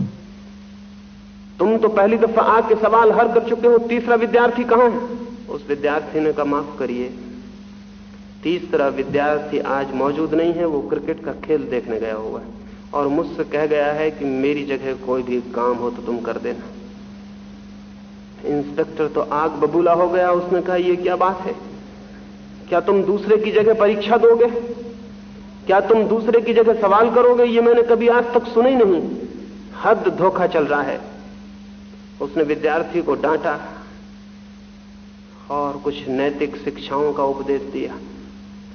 तुम तो पहली दफ़ा आके सवाल हर कर चुके हो, तीसरा विद्यार्थी कहाँ है? उस विद्यार्थी ने कहा, माफ़ करिए, तीसरा विद्यार्थी आज मौजूद नहीं है, वो क्रिकेट का खेल देखने गया हुआ है। और मुझसे कह गया है कि मेरी जगह कोई भी काम हो तो तुम कर देना। इंस्पेक्टर तो आग बबूला हो गया, उसने कहा यह क्या बात है? क्या तुम दूसरे की जगह परीक्षा दोगे? क्या तुम दूसरे की जगह सवाल करोगे? ये मैंने कभी आज तक सुना ही नहीं। हद धोखा चल रहा है। उसने विद्यार्थी को डांटा और कुछ नैतिक शिक्षाओं का उपदेश दिया।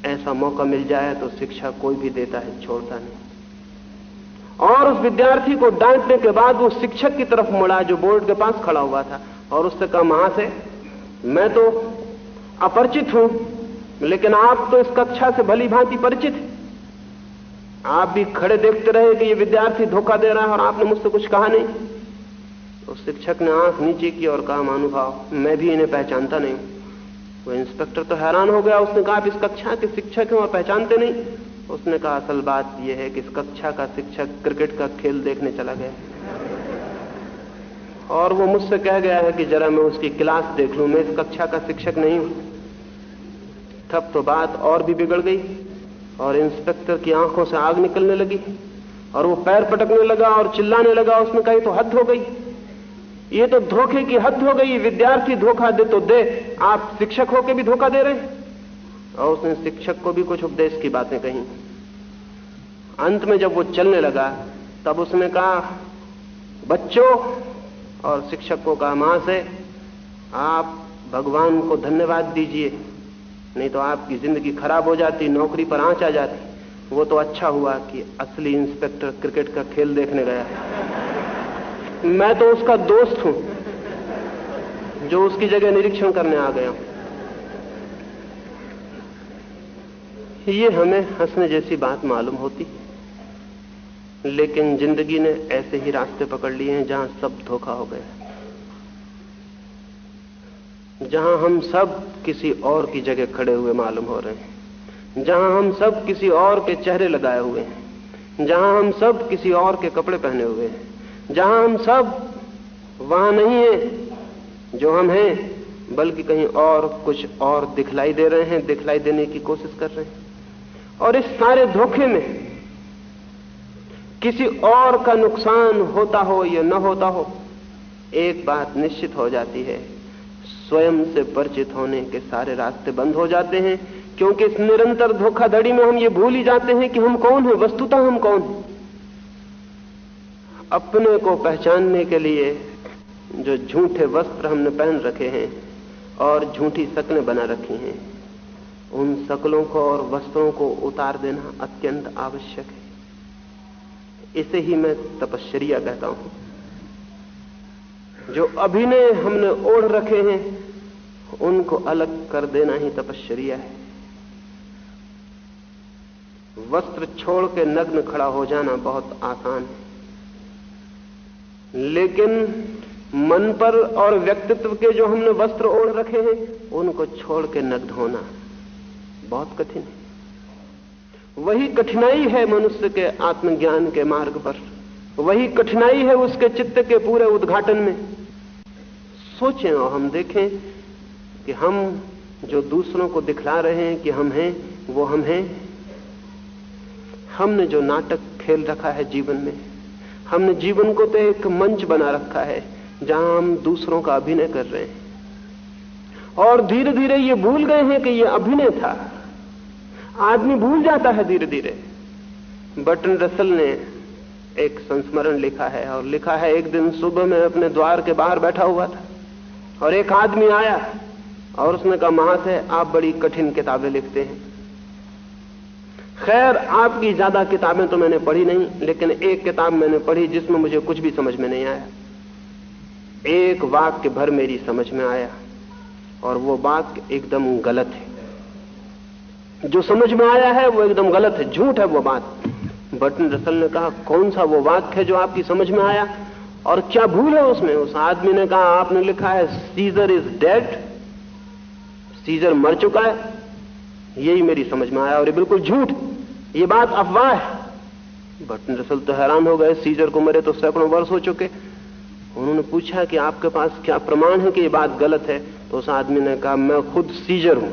ऐसा मौका मिल जाए तो शिक्षा कोई भी देता है, छोड़ता नहीं। और उस विद्यार्थी को डांटने के बाद वो शिक्षक की तरफ़ मुड़ा जो बोर्ड के पास खड़ा हुआ था और उससे कहा महा से, मैं तो अपरिचित हूँ, लेकिन आप तो इस कक्षा से भली भांति परिचित आप भी खड़े देखते रहे कि ये विद्यार्थी धोखा दे रहा है और आपने मुझसे कुछ कहा नहीं। तो शिक्षक ने आँख नीचे की और कहा मानुभाव मैं भी इन्हें पहचानता नहीं वो इंस्पेक्टर तो हैरान हो गया। उसने कहा, आप इस कक्षा के शिक्षक हैं वह पहचानते नहीं? उसने कहा, असल बात यह है कि इस कक्षा का शिक्षक क्रिकेट का खेल देखने चला गया और वो मुझसे कह गया है कि, जरा मैं उसकी क्लास देख लू। मैं इस कक्षा का शिक्षक नहीं हूँ। तब तो बात और भी बिगड़ गई और इंस्पेक्टर की आँखों से आग निकलने लगी और वो पैर पटकने लगा और चिल्लाने लगा। उसने कही तो हद हो गई। ये तो धोखे की हद हो गई, विद्यार्थी धोखा दे तो दे। आप शिक्षक होके भी धोखा दे रहे और उसने शिक्षक को भी कुछ उपदेश की बातें कही। अंत में जब वो चलने लगा, तब उसने कहा, बच्चों और शिक्षक को कहा माँ से आप भगवान को धन्यवाद दीजिए। नहीं तो आपकी ज़िंदगी खराब हो जाती, नौकरी पर आँच आ जाती। वो तो अच्छा हुआ कि असली इंस्पेक्टर क्रिकेट का खेल देखने गया। मैं तो उसका दोस्त हूँ, जो उसकी जगह निरीक्षण करने आ गया हूँ। ये हमें हंसने जैसी बात मालूम होती, लेकिन ज़िंदगी ने ऐसे ही रास्ते पकड़ लिए हैं जहाँ सब धोखा हो गया जहाँ हम सब किसी और की जगह खड़े हुए मालूम हो रहे हैं। जहाँ हम सब किसी और के चेहरे लगाए हुए हैं। जहाँ हम सब किसी और के कपड़े पहने हुए हैं। जहाँ हम सब वहाँ नहीं है, जो हम हैं, बल्कि कहीं और कुछ और दिखलाई दे रहे हैं, दिखलाई देने की कोशिश कर रहे हैं। और इस सारे धोखे में किसी और का नुकसान होता हो या न होता हो, एक बात निश्चित हो जाती है, स्वयं से परिचित होने के सारे रास्ते बंद हो जाते हैं, क्योंकि इस निरंतर धोखाधड़ी में हम ये भूल ही जाते हैं कि हम कौन हैं, वस्तुतः हम कौन हैं। अपने को पहचानने के लिए जो झूठे वस्त्र हमने पहन रखे हैं और झूठी शक्लें बना रखी हैं, उन शक्लों को और वस्त्रों को उतार देना अत्यंत आवश्यक है। इसे ही मैं तपश्चर्या कहता हूँ। जो अभिनय हमने ओढ़ रखे हैं, उनको अलग कर देना ही तपश्चर्या है। वस्त्र छोड़ के नग्न खड़ा हो जाना बहुत आसान है। लेकिन मन पर और व्यक्तित्व के जो हमने वस्त्र ओढ़ रखे हैं, उनको छोड़ के नग्न होना बहुत कठिन है। वही कठिनाई है मनुष्य के आत्मज्ञान के मार्ग पर। वही कठिनाई है उसके चित्त के पूरे उद्घाटन में। सोचें और हम देखें कि हम जो दूसरों को दिखला रहे हैं कि हम हैं, वो हम हैं। हमने जो नाटक खेल रखा है जीवन में हमने जीवन को तो एक मंच बना रखा है, जहाँ हम दूसरों का अभिनय कर रहे हैं। और धीरे धीरे ये भूल गए हैं कि ये अभिनय था। आदमी भूल जाता है धीरे धीरे बटन रसल ने एक संस्मरण लिखा है, और लिखा है, एक दिन सुबह में अपने द्वार के बाहर बैठा हुआ था, और एक आदमी आया, और उसने कहा, महाशय, आप बड़ी कठिन किताबें लिखते हैं। खैर, आपकी ज़्यादा किताबें तो मैंने पढ़ी नहीं, लेकिन एक किताब मैंने पढ़ी जिसमें मुझे कुछ भी समझ में नहीं आया। एक वाक्य भर मेरी समझ में आया, और वो वाक्य एकदम गलत है। जो समझ में आया है, वो एकदम गलत है, झूठ है वो बात। बटन रसल ने कहा, कौन सा वो वाक्य है जो आपकी समझ में आया? और क्या भूल है उसमें? उस आदमी ने कहा, आपने लिखा है, सीजर इज़ डेड, सीजर मर चुका है यही मेरी समझ में आया और ये बिल्कुल झूठ, ये बात अफवाह है। बटन रसल तो हैरान हो गए, सीजर को मरे तो सैकड़ों वर्ष हो चुके। उन्होंने पूछा कि आपके पास क्या प्रमाण है कि ये बात गलत है? तो उस आदमी ने कहा, मैं खुद सीजर हूँ।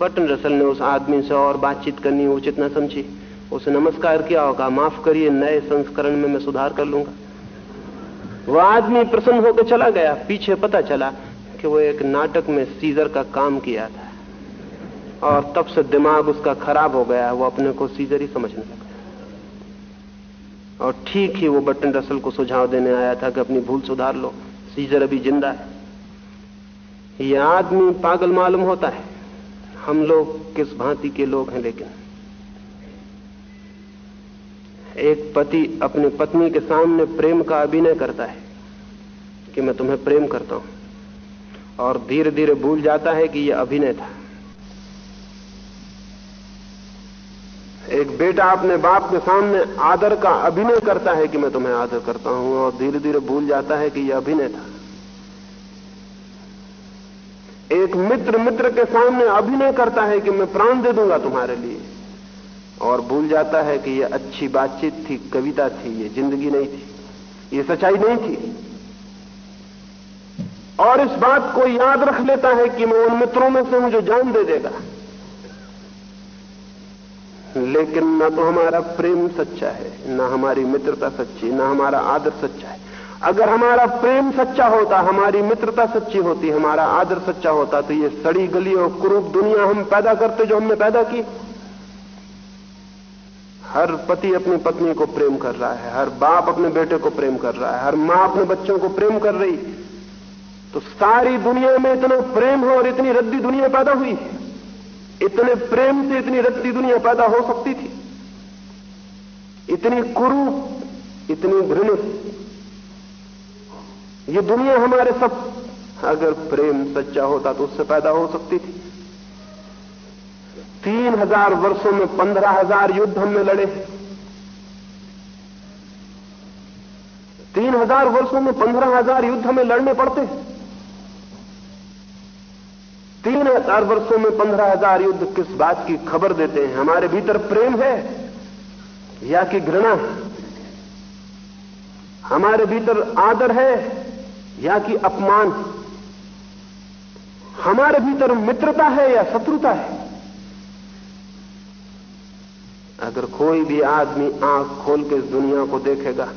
बटन रसल ने उस आदमी से और बातचीत करनी उचित न समझी। उसे नमस्कार किया कहा, माफ़ करिए, नए संस्करण में मैं सुधार कर लूँगा। वह आदमी प्रसन्न होकर चला गया, पीछे पता चला कि वो एक नाटक में सीजर का काम किया था। और तब से दिमाग उसका खराब हो गया वो अपने को सीजर ही समझने लगा और ठीक ही वो बटन रसल को सुझाव देने आया था कि अपनी भूल सुधार लो, सीजर अभी ज़िंदा है। ये आदमी पागल मालूम होता है, हम लोग किस भांति के लोग हैं लेकिन। एक पति अपनी पत्नी के सामने प्रेम का अभिनय करता है, कि मैं तुम्हें प्रेम करता हूँ। और धीरे धीरे भूल जाता है कि यह अभिनय था। एक बेटा अपने बाप के सामने आदर का अभिनय करता है कि मैं तुम्हें आदर करता हूँ और धीरे धीरे भूल जाता है कि यह अभिनय था। एक मित्र मित्र के सामने अभिनय करता है कि मैं प्राण दे दूँगा तुम्हारे लिए और भूल जाता है कि यह अच्छी बातचीत थी, कविता थी, ये ज़िंदगी नहीं थी, ये सच्चाई नहीं थी। और इस बात को याद रख लेता है कि मैं उन मित्रों में से हूँ जो जान दे देगा। लेकिन न तो हमारा प्रेम सच्चा है, न हमारी मित्रता सच्ची, न हमारा आदर सच्चा है। अगर हमारा प्रेम सच्चा होता, हमारी मित्रता सच्ची होती, हमारा आदर सच्चा होता तो ये सड़ी गली और क्रूप दुनिया हम पैदा करते जो हमने पैदा की। हर पति अपनी पत्नी को प्रेम कर रहा है, हर बाप अपने बेटे को प्रेम कर रहा है, हर माँ अपने बच्चों को प्रेम कर रही। तो सारी दुनिया में इतना प्रेम हो और इतनी रद्दी दुनिया पैदा हुई है। इतने प्रेम से इतनी रद्दी दुनिया पैदा हो सकती थी। इतनी कुरूप, इतनी घृणित। ये दुनिया हमारे सब, अगर प्रेम सच्चा होता तो उससे पैदा हो सकती थी। तीन हज़ार वर्षों में पंद्रह हज़ार युद्ध हमने लड़े तीन हज़ार वर्षों में पंद्रह हज़ार युद्ध हमें लड़ने पड़ते तीन हज़ार वर्षो में पंद्रह हज़ार युद्ध किस बात की खबर देते हैं? हमारे भीतर प्रेम है या कि घृणा? हमारे भीतर आदर है या कि अपमान? हमारे भीतर मित्रता है या शत्रुता है? अगर कोई भी आदमी आँख खोल के दुनिया को देखेगा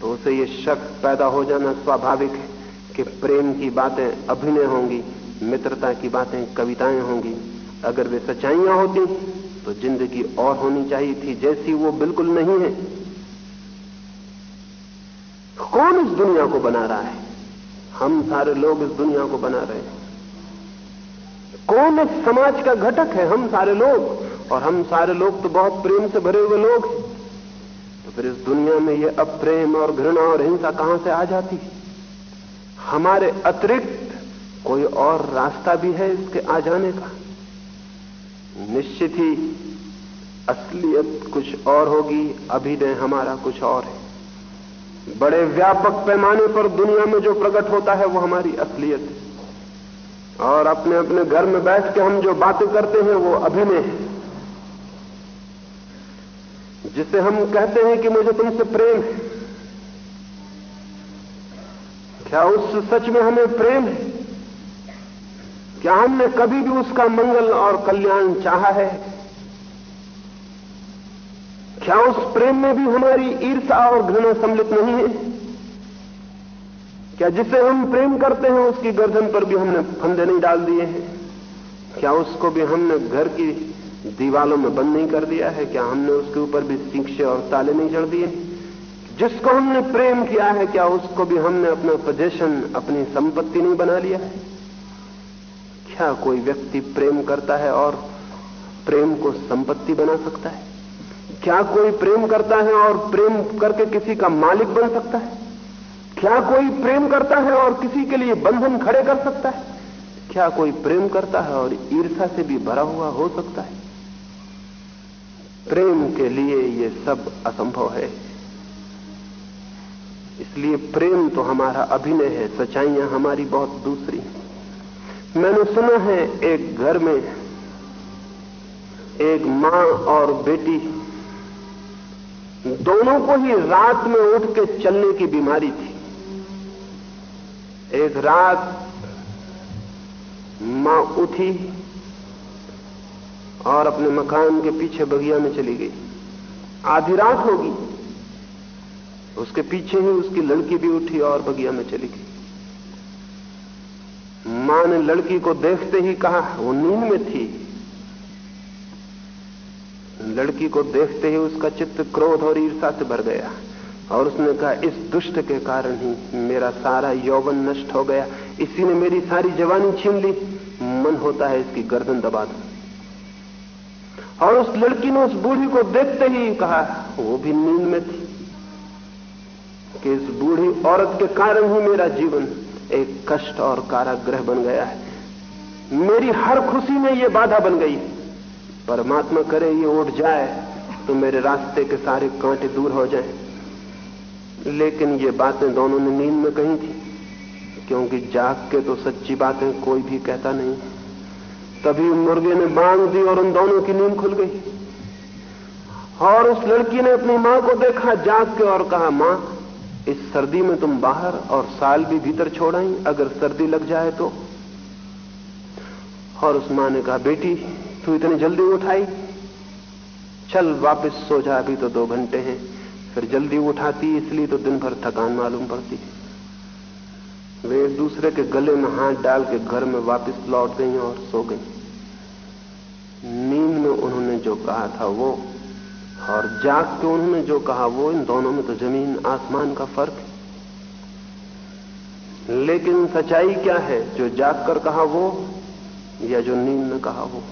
तो उसे ये शक पैदा हो जाना स्वाभाविक है कि प्रेम की बातें अभिनय होंगी। मित्रता की बातें, कविताएँ होंगी। अगर वे सच्चाइयाँ होती तो ज़िंदगी और होनी चाहिए थी, जैसी वो बिल्कुल नहीं है। कौन इस दुनिया को बना रहा है? हम सारे लोग इस दुनिया को बना रहे हैं। कौन इस समाज का घटक है? हम सारे लोग। और हम सारे लोग तो बहुत प्रेम से भरे हुए लोग हैं। तो फिर इस दुनिया में ये अप्रेम और घृणा और हिंसा कहाँ से आ जाती? है हमारे अतिरिक्त कोई और रास्ता भी है इसके आ जाने का? निश्चित ही असलियत कुछ और होगी, अभिनय हमारा कुछ और है। बड़े व्यापक पैमाने पर दुनिया में जो प्रकट होता है, वो हमारी असलियत है। और अपने अपने घर में बैठ के हम जो बातें करते हैं, वो अभिनय है। जिसे हम कहते हैं कि मुझे तुमसे प्रेम है। क्या उस सच में हमें प्रेम है? क्या हमने कभी भी उसका मंगल और कल्याण चाहा है। क्या उस प्रेम में भी हमारी ईर्षा और घृणा सम्मिलित नहीं है? क्या जिसे हम प्रेम करते हैं, उसकी गर्दन पर भी हमने फंदे नहीं डाल दिए हैं? क्या उसको भी हमने घर की दीवालों में बंद नहीं कर दिया है? क्या हमने उसके ऊपर भी शिक्षे और ताले नहीं चढ़ दिए? जिसको हमने प्रेम किया है, क्या उसको भी हमने अपना पोजेशन अपनी संपत्ति नहीं बना लिया है? क्या कोई व्यक्ति प्रेम करता है और प्रेम को संपत्ति बना सकता है। क्या कोई प्रेम करता है और प्रेम करके किसी का मालिक बन सकता है? क्या कोई प्रेम करता है और किसी के लिए बंधन खड़े कर सकता है? क्या कोई प्रेम करता है और ईर्षा से भी भरा हुआ हो सकता है? प्रेम के लिए ये सब असंभव है। इसलिए प्रेम तो हमारा अभिनय है, सच्चाइयाँ हमारी बहुत दूसरी हैं। मैंने सुना है एक घर में एक माँ और बेटी दोनों को ही रात में उठ के चलने की बीमारी थी। एक रात माँ उठी और अपने मकान के पीछे बगिया में चली गई। आधी रात होगी, उसके पीछे ही उसकी लड़की भी उठी और बगिया में चली गई। माँ ने लड़की को देखते ही कहा, वो नींद में थी। लड़की को देखते ही उसका चित्त क्रोध और ईर्षा से भर गया और उसने कहा, इस दुष्ट के कारण ही मेरा सारा यौवन नष्ट हो गया। इसी ने मेरी सारी जवानी छीन ली। मन होता है इसकी गर्दन दबा दो। और उस लड़की ने उस बूढ़ी को देखते ही कहा, वो भी नींद में थी कि इस बूढ़ी औरत के कारण ही मेरा जीवन एक कष्ट और कारागृह बन गया है। मेरी हर खुशी में यह बाधा बन गई। परमात्मा करे ये उठ जाए तो मेरे रास्ते के सारे कांटे दूर हो जाए। लेकिन ये बातें दोनों ने नींद में कही थी। क्योंकि जाग के तो सच्ची बातें कोई भी कहता नहीं। तभी मुर्गे ने बांग दी और उन दोनों की नींद खुल गई। और उस लड़की ने अपनी माँ को देखा, जाग के और कहा, माँ इस सर्दी में तुम बाहर और साल भी भीतर छोड़ाई अगर सर्दी लग जाए तो। और उस माँ ने कहा, बेटी, तू इतनी जल्दी उठाई चल, वापस सो जा, अभी तो दो घंटे हैं। फिर जल्दी उठाती, इसलिए तो दिन भर थकान मालूम पड़ती। वे एक दूसरे के गले में हाथ डाल के घर में वापस लौट गई और सो गई। नींद में उन्होंने जो कहा था, वो और जाग के उन्होंने जो कहा, वो इन दोनों में तो ज़मीन, आसमान का फ़र्क है। लेकिन सच्चाई क्या है? जो जाग कर कहा वो, या जो नींद में कहा वो?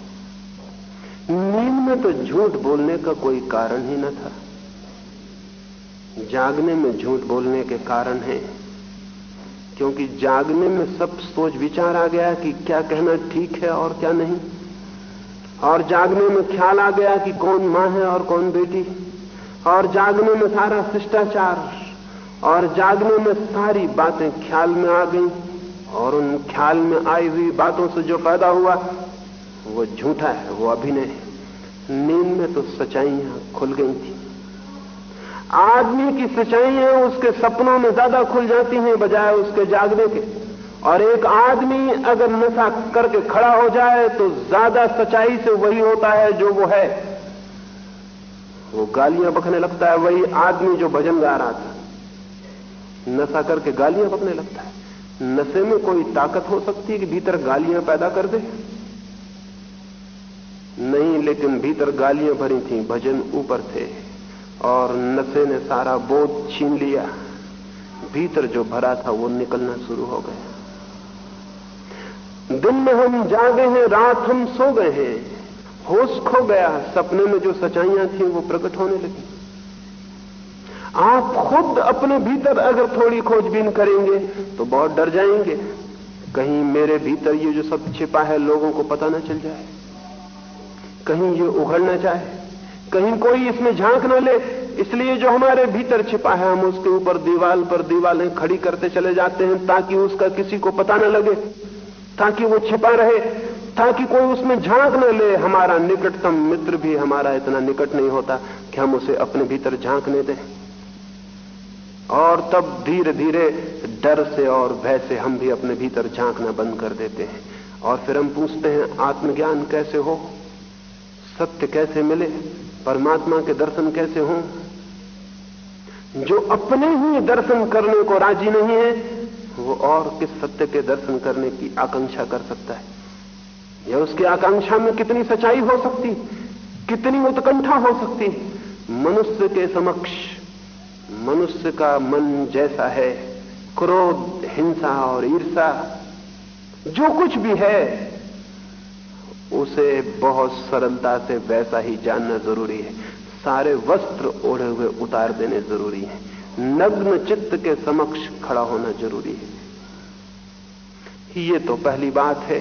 नींद में तो झूठ बोलने का कोई कारण ही न था। जागने में झूठ बोलने के कारण है, क्योंकि जागने में सब सोच विचार आ गया कि क्या कहना ठीक है और क्या नहीं। और जागने में ख्याल आ गया कि कौन माँ है और कौन बेटी। और जागने में सारा शिष्टाचार और जागने में सारी बातें ख्याल में आ गई और उन ख्याल में आई हुई बातों से जो पैदा हुआ, वो झूठा है, वो अभिनय है। नींद में तो सच्चाइयाँ खुल गई थी। आदमी की सच्चाइयाँ उसके सपनों में ज़्यादा खुल जाती हैं बजाय उसके जागने के। और एक आदमी अगर नशा करके खड़ा हो जाए तो ज़्यादा सच्चाई से वही होता है जो वो है। वो गालियाँ बकने लगता है, वही आदमी जो भजन गा रहा था। नशा करके गालियाँ बकने लगता है। नशे में कोई ताकत हो सकती है कि भीतर गालियाँ पैदा कर दे? नहीं, लेकिन भीतर गालियाँ भरी थी, भजन ऊपर थे, और नशे ने सारा बोध छीन लिया। भीतर जो भरा था वो निकलना शुरू हो गया। दिन में हम जागे हैं, रात हम सो गए हैं। होश खो गया, सपने में जो सच्चाइयाँ थी, वो प्रकट होने लगी। आप खुद अपने भीतर अगर थोड़ी खोजबीन करेंगे तो बहुत डर जाएँगे। कहीं मेरे भीतर ये जो सब छिपा है, लोगों को पता ना चल जाए। कहीं ये उघड़ ना चाहे कहीं कोई इसमें झाँक ना ले। इसलिए जो हमारे भीतर छिपा है, हम उसके ऊपर दीवाल पर दीवालें खड़ी करते चले जाते हैं, ताकि उसका किसी को पता ना लगे। ताकि वो छिपा रहे, ताकि कोई उसमें झाँक न ले। हमारा निकटतम मित्र भी हमारा इतना निकट नहीं होता कि हम उसे अपने भीतर झांकने दें। और तब धीरे धीरे डर से और भय से हम भी अपने भीतर झांकना बंद कर देते हैं। और फिर हम पूछते हैं, आत्मज्ञान कैसे हो? सत्य कैसे मिले? परमात्मा के दर्शन कैसे हों? जो अपने ही दर्शन करने को राज़ी नहीं है वो और किस सत्य के दर्शन करने की आकांक्षा कर सकता है? या उसकी आकांक्षा में कितनी सच्चाई हो सकती? कितनी उत्कंठा हो सकती? मनुष्य के समक्ष, मनुष्य का मन जैसा है, क्रोध, हिंसा और ईर्षा जो कुछ भी है, उसे बहुत सरलता से वैसा ही जानना ज़रूरी है। सारे वस्त्र ओढ़े हुए उतार देने ज़रूरी है। नग्न चित्त के समक्ष खड़ा होना ज़रूरी है। ये तो पहली बात है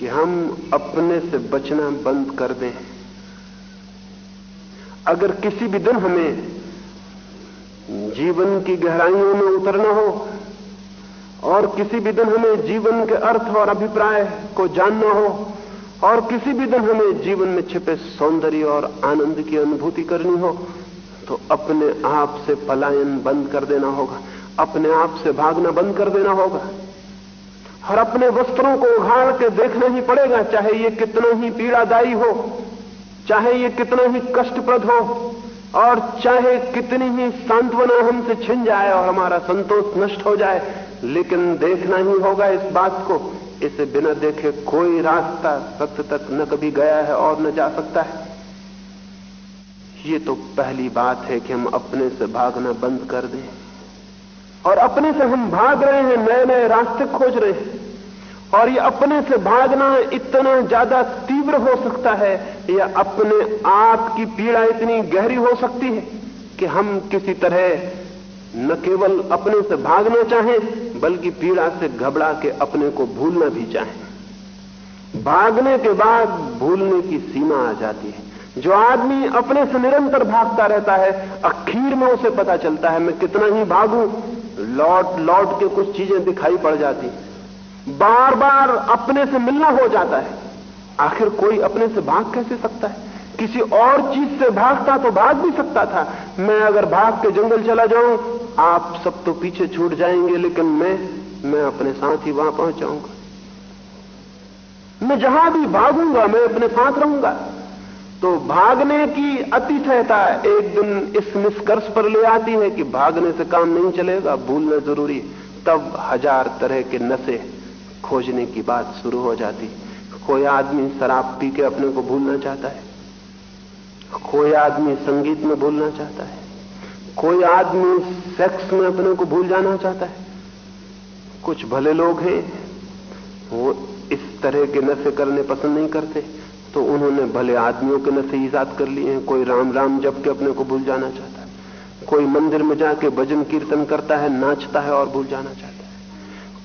कि हम अपने से बचना बंद कर दें। अगर किसी भी दिन हमें जीवन की गहराइयों में उतरना हो और किसी भी दिन हमें जीवन के अर्थ और अभिप्राय को जानना हो और किसी भी दिन हमें जीवन में छिपे सौंदर्य और आनंद की अनुभूति करनी हो तो अपने आप से पलायन बंद कर देना होगा। अपने आप से भागना बंद कर देना होगा। और अपने वस्त्रों को उघाड़ के देखना ही पड़ेगा, चाहे ये कितना ही पीड़ादायी हो, चाहे ये कितना ही कष्टप्रद हो, और चाहे कितनी ही सांत्वना हमसे छिन जाए और हमारा संतोष नष्ट हो जाए। लेकिन देखना ही होगा इस बात को, इसे बिना देखे कोई रास्ता सत्य तक न कभी गया है और न जा सकता है। ये तो पहली बात है कि हम अपने से भागना बंद कर दें। और अपने से हम भाग रहे हैं नए नए रास्ते खोज रहे हैं। और ये अपने से भागना इतना ज़्यादा तीव्र हो सकता है, या अपने आप की पीड़ा इतनी गहरी हो सकती है कि हम किसी तरह न केवल अपने से भागना चाहें, बल्कि पीड़ा से घबरा के अपने को भूलना भी चाहें। भागने के बाद भूलने की सीमा आ जाती है। जो आदमी अपने से निरंतर भागता रहता है, अखीर में उसे पता चलता है, मैं कितना ही भागूं, लौट लौट के कुछ चीज़ें दिखाई पड़ जाती। बार बार अपने से मिलना हो जाता है। आखिर कोई अपने से भाग कैसे सकता है? किसी और चीज़ से भागता तो भाग भी सकता था। मैं अगर भाग के जंगल चला जाऊँ, आप सब तो पीछे छूट जाएँगे, लेकिन मैं मैं अपने साथ ही वहाँ पहुँच जाऊँगा मैं जहाँ भी भागूँगा, मैं अपने साथ रहूँगा। तो भागने की अतिशयता एक दिन इस निष्कर्ष पर ले आती है कि भागने से काम नहीं चलेगा, भूलना ज़रूरी तब हज़ार तरह के नशे खोजने की बात शुरू हो जाती। कोई आदमी शराब पी के अपने को भूलना चाहता है? कोई आदमी संगीत में भूलना चाहता है? कोई आदमी सेक्स में अपने को भूल जाना चाहता है? कुछ भले लोग हैं, वो इस तरह के नशे करने पसंद नहीं करते। तो उन्होंने भले आदमियों के नशे ईजाद कर लिए हैं, कोई राम राम जब के अपने को भूल जाना चाहता है। कोई मंदिर में जाके भजन कीर्तन करता है, नाचता है और भूल जाना चाहता है।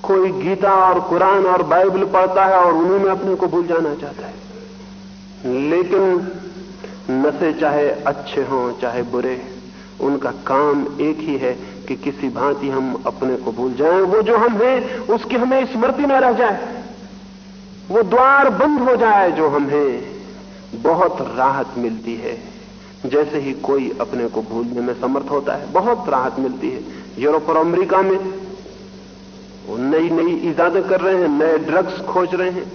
कोई गीता और कुरान और बाइबल पढ़ता है और उन्हीं में अपने को भूल जाना चाहता है। लेकिन नशे चाहे अच्छे हों, चाहे बुरे, उनका काम एक ही है कि किसी भांति हम अपने को भूल जाएँ। वो जो हम हैं, उसकी हमें स्मृति न रह जाए। वो द्वार बंद हो जाए जो हम हैं बहुत राहत मिलती है। जैसे ही कोई अपने को भूलने में समर्थ होता है, बहुत राहत मिलती है। यूरोप और अमेरिका में वो नई नई इजादें कर रहे हैं, नए ड्रग्स खोज रहे हैं।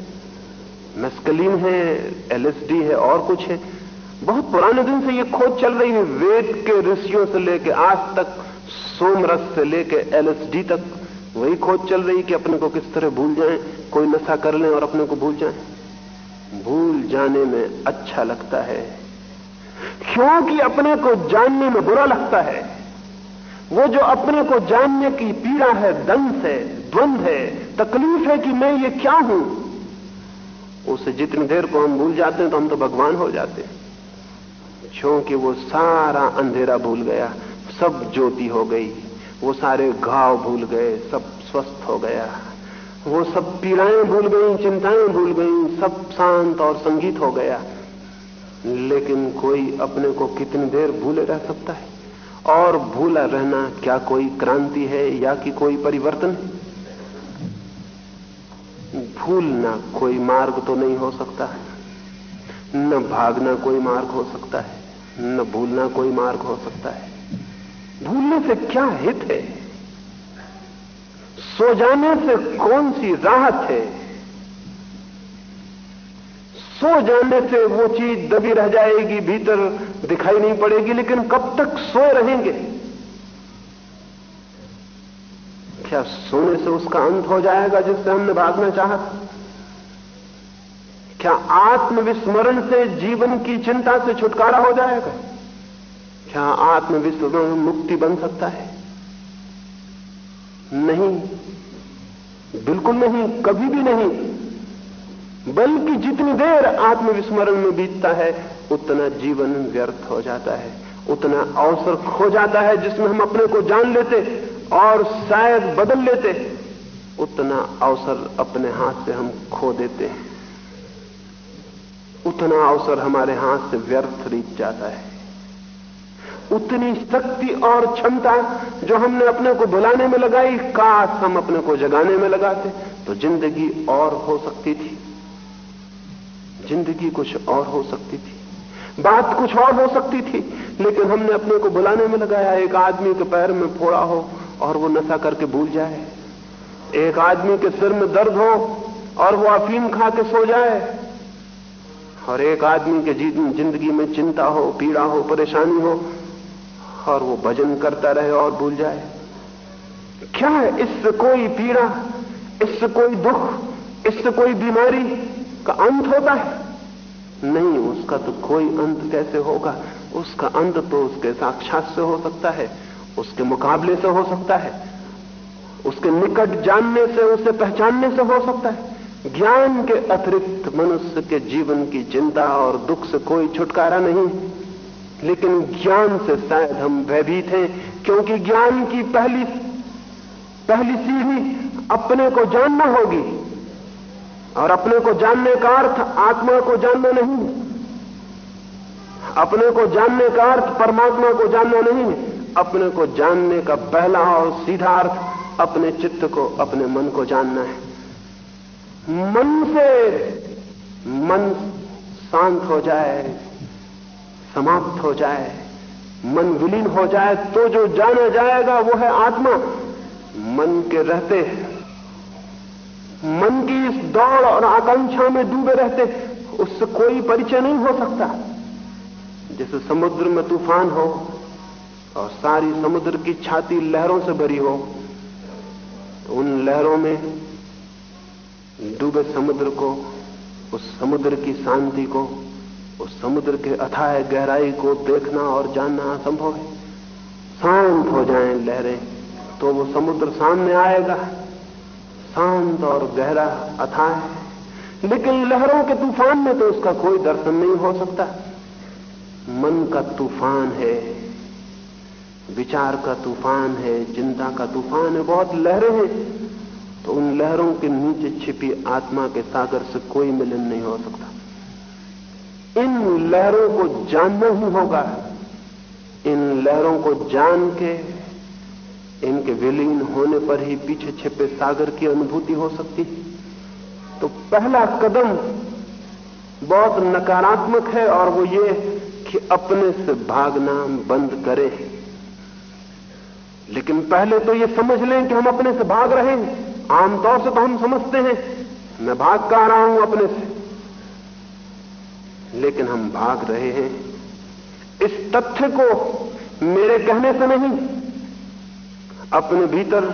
मेस्कलीन है, एलएसडी है, और कुछ है। बहुत पुराने दिन से ये खोज चल रही है, वेद के ऋषियों से लेके आज तक, सोमरस से लेके एलएसडी तक, वही खोज चल रही कि अपने को किस तरह भूल जाएँ। कोई नशा कर लें और अपने को भूल जाएँ? भूल जाने में अच्छा लगता है। क्योंकि अपने को जानने में बुरा लगता है। वो जो अपने को जानने की पीड़ा है दंश है, द्वंद है, तकलीफ़ है कि मैं ये क्या हूँ, उसे जितनी देर को हम भूल जाते हैं तो हम तो भगवान हो जाते हैं। क्योंकि वो सारा अंधेरा भूल गया, सब ज्योति हो गई, वो सारे घाव भूल गए, सब स्वस्थ हो गया। वो सब पीड़ाएँ भूल गई, चिंताएँ भूल गई, सब शांत और संगीत हो गया। लेकिन कोई अपने को कितनी देर भूले रह सकता है? और भूला रहना क्या कोई क्रांति है या कि कोई परिवर्तन है? भूलना कोई मार्ग तो नहीं हो सकता है। न भागना कोई मार्ग हो सकता है, न भूलना कोई मार्ग हो सकता है। भूलने से क्या हित है? सो जाने से कौन सी राहत है? सो जाने से वो चीज़ दबी रह जाएगी, भीतर दिखाई नहीं पड़ेगी, लेकिन कब तक सोए रहेंगे? क्या सोने से उसका अंत हो जाएगा जिससे हमने भागना चाहा? क्या आत्मविस्मरण से जीवन की चिंता से छुटकारा हो जाएगा? क्या आत्मविस्मरण मुक्ति बन सकता है? नहीं। बिल्कुल नहीं, कभी भी नहीं। बल्कि जितनी देर आत्मविस्मरण में बीतता है, उतना जीवन व्यर्थ हो जाता है, उतना अवसर खो जाता है, जिसमें हम अपने को जान लेते और शायद बदल लेते। उतना अवसर अपने हाथ से हम खो देते हैं। उतना अवसर हमारे हाथ से व्यर्थ रीत जाता है। उतनी शक्ति और क्षमता जो हमने अपने को बुलाने में लगाई, काश हम अपने को जगाने में लगाते तो ज़िंदगी और हो सकती थी। ज़िंदगी कुछ और हो सकती थी। बात कुछ और हो सकती थी, लेकिन हमने अपने को बुलाने में लगाया। एक आदमी के पैर में फोड़ा हो और वो नशा करके भूल जाए। एक आदमी के सिर में दर्द हो और वो अफीम खा के सो जाए। और एक आदमी के ज़िंदगी में चिंता हो, पीड़ा हो, परेशानी हो और वो भजन करता रहे और भूल जाए। क्या है इससे कोई पीड़ा, इससे कोई दुख, इससे कोई बीमारी का अंत होता है? नहीं, उसका तो कोई अंत कैसे होगा? उसका अंत तो उसके साक्षात से हो सकता है, उसके मुकाबले से हो सकता है, उसके निकट जानने से, उसे पहचानने से हो सकता है। ज्ञान के अतिरिक्त मनुष्य के जीवन की चिंता और दुख से कोई छुटकारा नहीं। लेकिन ज्ञान से शायद हम भयभीत हैं, क्योंकि ज्ञान की पहली पहली सीढ़ी अपने को जानना होगी। और अपने को जानने का अर्थ आत्मा को जानना नहीं। अपने को जानने का अर्थ परमात्मा को जानना नहीं। अपने को जानने का पहला और सीधा अर्थ अपने चित्त को, अपने मन को जानना है। मन से मन शांत हो जाए। समाप्त हो जाए, मन विलीन हो जाए तो जो जाना जाएगा वो है आत्मा। मन के रहते मन की इस दौड़ और आकांक्षा में डूबे रहते, उससे कोई परिचय नहीं हो सकता। जैसे समुद्र में तूफ़ान हो, और सारी समुद्र की छाती लहरों से भरी हो तो उन लहरों में डूबे समुद्र को, उस समुद्र की शांति को उस समुद्र के अथाह गहराई को देखना और जानना असंभव है। शांत हो जाएँ लहरें तो वो समुद्र सामने आएगा। शांत और गहरा अथाह है। लेकिन लहरों के तूफ़ान में तो उसका कोई दर्शन नहीं हो सकता। मन का तूफ़ान है, विचार का तूफ़ान है, चिंता का तूफ़ान है, बहुत लहरें हैं। तो उन लहरों के नीचे छिपी आत्मा के सागर से कोई मिलन नहीं हो सकता। इन लहरों को जानना ही होगा। इन लहरों को जान के, इनके विलीन होने पर ही पीछे छिपे सागर की अनुभूति हो सकती है। तो पहला कदम बहुत नकारात्मक है और वो ये कि अपने से भागना बंद करें। लेकिन पहले तो ये समझ लें कि हम अपने से भाग रहे हैं। आमतौर से तो हम समझते हैं, मैं भाग कर रहा हूँ अपने से। लेकिन हम भाग रहे हैं। इस तथ्य को मेरे कहने से नहीं, अपने भीतर,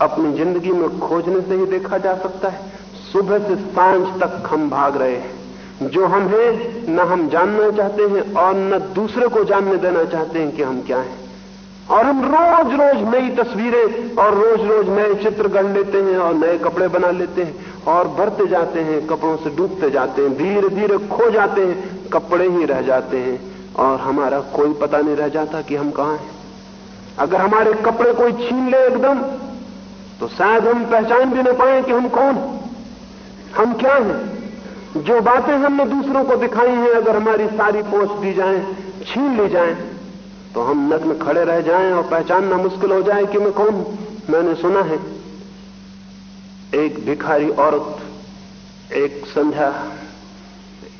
अपनी ज़िंदगी में खोजने से ही देखा जा सकता है। सुबह से साँझ तक हम भाग रहे हैं। जो हम हैं, न हम जानना चाहते हैं और न दूसरे को जानने देना चाहते हैं कि हम क्या हैं। और हम रोज रोज नई तस्वीरें और रोज रोज नए चित्र गढ़ लेते हैं और नए कपड़े बना लेते हैं। और भरते जाते हैं, कपड़ों से डूबते जाते हैं धीरे धीरे खो जाते हैं, कपड़े ही रह जाते हैं। और हमारा कोई पता नहीं रह जाता कि हम कहाँ हैं। अगर हमारे कपड़े कोई छीन ले एकदम तो शायद हम पहचान भी न पाए कि हम कौन। हम क्या हैं? जो बातें हमने दूसरों को दिखाई हैं, अगर हमारी सारी पहुँच दी जाए, छीन ली जाए तो हम नग्न खड़े रह जाएँ और पहचानना मुश्किल हो जाए कि मैं कौन। मैंने सुना है एक भिखारी औरत, एक संध्या,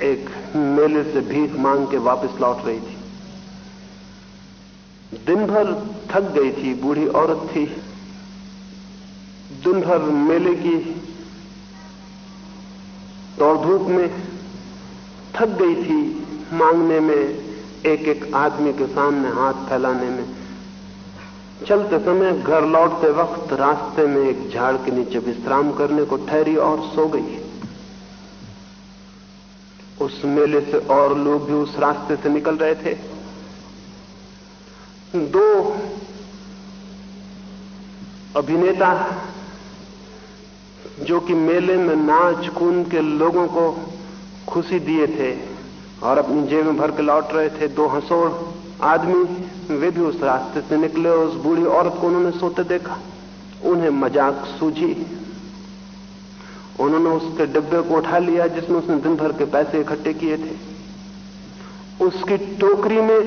एक मेले से भीख मांग के वापस लौट रही थी। दिन भर थक गई थी, बूढ़ी औरत थी। दिन भर मेले की दौड़ धूप में थक गई थी, मांगने में एक एक आदमी के सामने हाथ फैलाने में। चलते समय घर लौटते वक्त रास्ते में एक झाड़ के नीचे विश्राम करने को ठहरी और सो गई उस मेले से और लोग भी उस रास्ते से निकल रहे थे। दो अभिनेता, जो कि मेले में नाच कूद के लोगों को खुशी दिए थे और अपनी जेब में भर के लौट रहे थे, दो हंसोड़ आदमी वे भी उस रास्ते से निकले और उस बूढ़ी औरत को उन्होंने सोते देखा। उन्हें मज़ाक सूझी। उन्होंने उसके डिब्बे को उठा लिया जिसमें उसने दिन भर के पैसे इकट्ठे किए थे। उसकी टोकरी में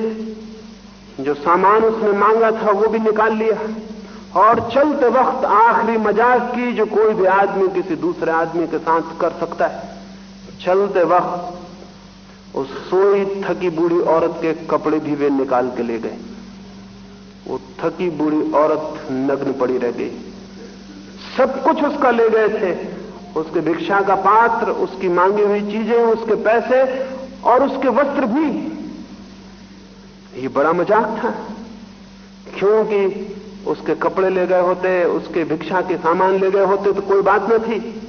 जो सामान उसने मांगा था, वो भी निकाल लिया। और चलते वक्त आखिरी मज़ाक की जो कोई भी आदमी किसी दूसरे आदमी के साथ कर सकता है। चलते वक्त उस सोई थकी बूढ़ी औरत के कपड़े भी वे निकाल के ले गए। वो थकी बूढ़ी औरत नग्न पड़ी रह गई। सब कुछ उसका ले गए थे। उसके भिक्षा का पात्र, उसकी मांगी हुई चीज़ें, उसके पैसे और उसके वस्त्र भी। ये बड़ा मज़ाक था। क्योंकि उसके कपड़े ले गए होते, उसके भिक्षा के सामान ले गए होते तो कोई बात न थी।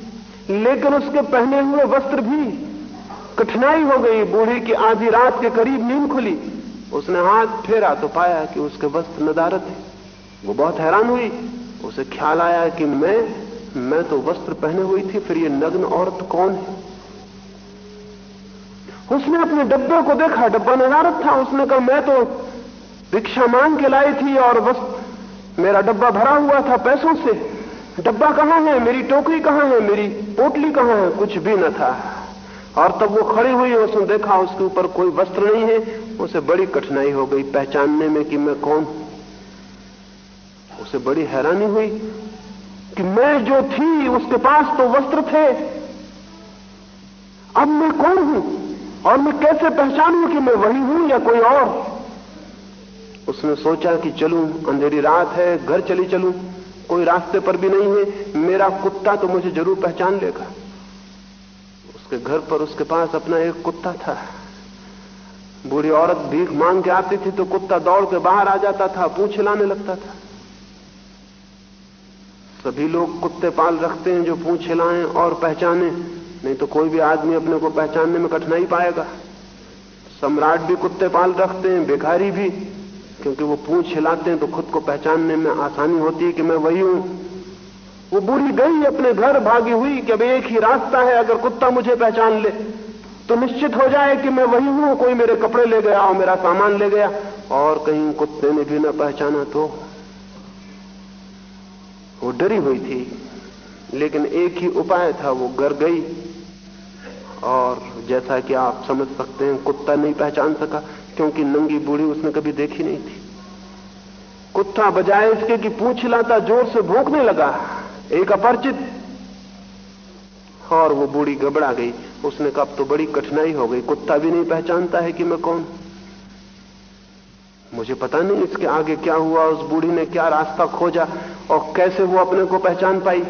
लेकिन उसके पहने हुए वस्त्र भी। कठिनाई हो गई। बूढ़ी की आधी रात के करीब नींद खुली। उसने हाथ फेरा तो पाया कि उसके वस्त्र नदारत है। वो बहुत हैरान हुई। उसे ख्याल आया कि मैं मैं तो वस्त्र पहने हुई थी, फिर ये नग्न औरत कौन है? उसने अपने डब्बे को देखा, डब्बा नदारत था। उसने कहा, मैं तो भिक्षा मांग के लाई थी और बस मेरा डब्बा भरा हुआ था पैसों से। डब्बा कहाँ है? मेरी टोकरी कहाँ है? मेरी पोटली कहाँ है? कुछ भी न था। और तब वो खड़ी हुई उसने देखा, उसके ऊपर कोई वस्त्र नहीं है। उसे बड़ी कठिनाई हो गई पहचानने में कि मैं कौन। उसे बड़ी हैरानी हुई कि मैं जो थी, उसके पास तो वस्त्र थे। अब मैं कौन हूँ? और मैं कैसे पहचानूं कि मैं वही हूँ या कोई और? उसने सोचा कि चलूँ, अंधेरी रात है, घर चली चलूँ। कोई रास्ते पर भी नहीं है। मेरा कुत्ता तो मुझे ज़रूर पहचान लेगा। उसके घर पर उसके पास अपना एक कुत्ता था। बूढ़ी औरत भीख मांग के आती थी तो कुत्ता दौड़ के बाहर आ जाता था, पूछ लाने लगता था। सभी लोग कुत्ते पाल रखते हैं जो पूछ हिलाएँ और पहचाने, नहीं तो कोई भी आदमी अपने को पहचानने में कठिनाई पाएगा। सम्राट भी कुत्ते पाल रखते हैं, भिखारी भी, क्योंकि वो पूछ हिलाते हैं तो खुद को पहचानने में आसानी होती है कि मैं वही हूँ। वो बूढ़ी गई अपने घर भागी हुई कि अब एक ही रास्ता है, अगर कुत्ता मुझे पहचान ले तो निश्चित हो जाए कि मैं वही हूँ, कोई मेरे कपड़े ले गया और मेरा सामान ले गया। और कहीं कुत्ते ने भी ना पहचाना तो वो डरी हुई थी, लेकिन एक ही उपाय था, वो घर गई। और जैसा कि आप समझ सकते हैं, कुत्ता नहीं पहचान सका, क्योंकि नंगी बूढ़ी उसने कभी देखी नहीं थी। कुत्ता बजाय इसके कि पूछ लाता, ज़ोर से भूखने लगा। एक अपरिचित। और वो बूढ़ी घबरा गई। उसने कहा तो बड़ी कठिनाई हो गई। कुत्ता भी नहीं पहचानता है कि मैं कौन। मुझे पता नहीं इसके आगे क्या हुआ, उस बूढ़ी ने क्या रास्ता खोजा, और कैसे वो अपने को पहचान पाई।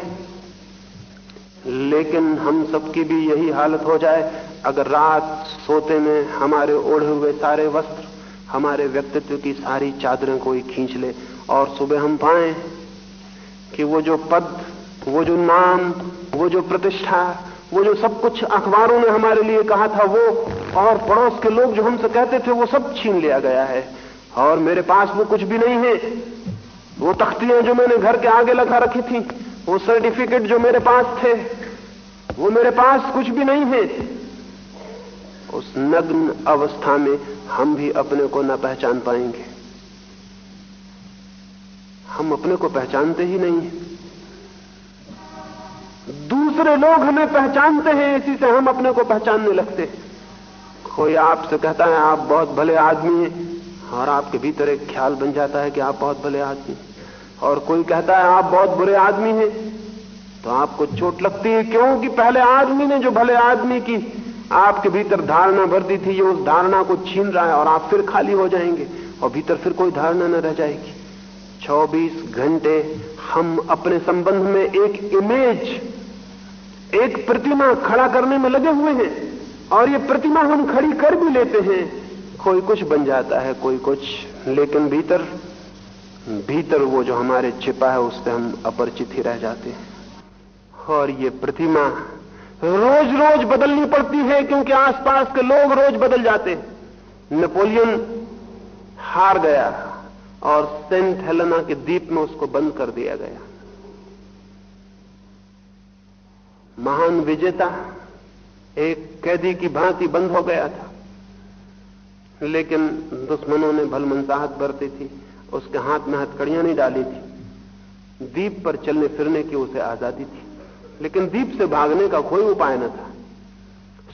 लेकिन हम सबकी भी यही हालत हो जाए, अगर रात सोते में हमारे ओढ़े हुए सारे वस्त्र, हमारे व्यक्तित्व की सारी चादरें कोई खींच ले, और सुबह हम पाए कि वो जो पद, वो जो नाम, वो जो प्रतिष्ठा, वो जो सब कुछ अखबारों ने हमारे लिए कहा था, वो और पड़ोस के लोग जो हमसे कहते थे, वो सब छीन लिया गया है। और मेरे पास वो कुछ भी नहीं है। वो तख्तियाँ जो मैंने घर के आगे लगा रखी थी, वो सर्टिफिकेट जो मेरे पास थे, वो मेरे पास कुछ भी नहीं है। उस नग्न अवस्था में हम भी अपने को न पहचान पाएँगे। हम अपने को पहचानते ही नहीं है। दूसरे लोग हमें पहचानते हैं, इसी से हम अपने को पहचानने लगते हैं। कोई आपसे कहता है, आप बहुत भले आदमी हैं, और आपके भीतर एक ख्याल बन जाता है कि आप बहुत भले आदमी और कोई कहता है, आप बहुत बुरे आदमी हैं तो आपको चोट लगती है क्योंकि पहले आदमी ने जो भले आदमी की आपके भीतर धारणा भर दी थी, ये उस धारणा को छीन रहा है और आप फिर खाली हो जाएँगे, और भीतर फिर कोई धारणा न रह जाएगी। 24 घंटे हम अपने संबंध में एक इमेज एक प्रतिमा खड़ा करने में लगे हुए हैं। और ये प्रतिमा हम खड़ी कर भी लेते हैं। कोई कुछ बन जाता है, कोई कुछ। लेकिन भीतर भीतर वो जो हमारे छिपा है उससे हम अपरिचित ही रह जाते हैं। और ये प्रतिमा रोज रोज बदलनी पड़ती है, क्योंकि आसपास के लोग रोज बदल जाते हैं। नेपोलियन हार गया। और सेंट हेलेना के द्वीप में उसको बंद कर दिया गया। महान विजेता, एक कैदी की भांति बंद हो गया था। लेकिन दुश्मनों ने भलमनसाहत बरती थी, उसके हाथ में हथकड़ियाँ नहीं डाली थी। द्वीप पर चलने फिरने की उसे आज़ादी थी। लेकिन द्वीप से भागने का कोई उपाय न था।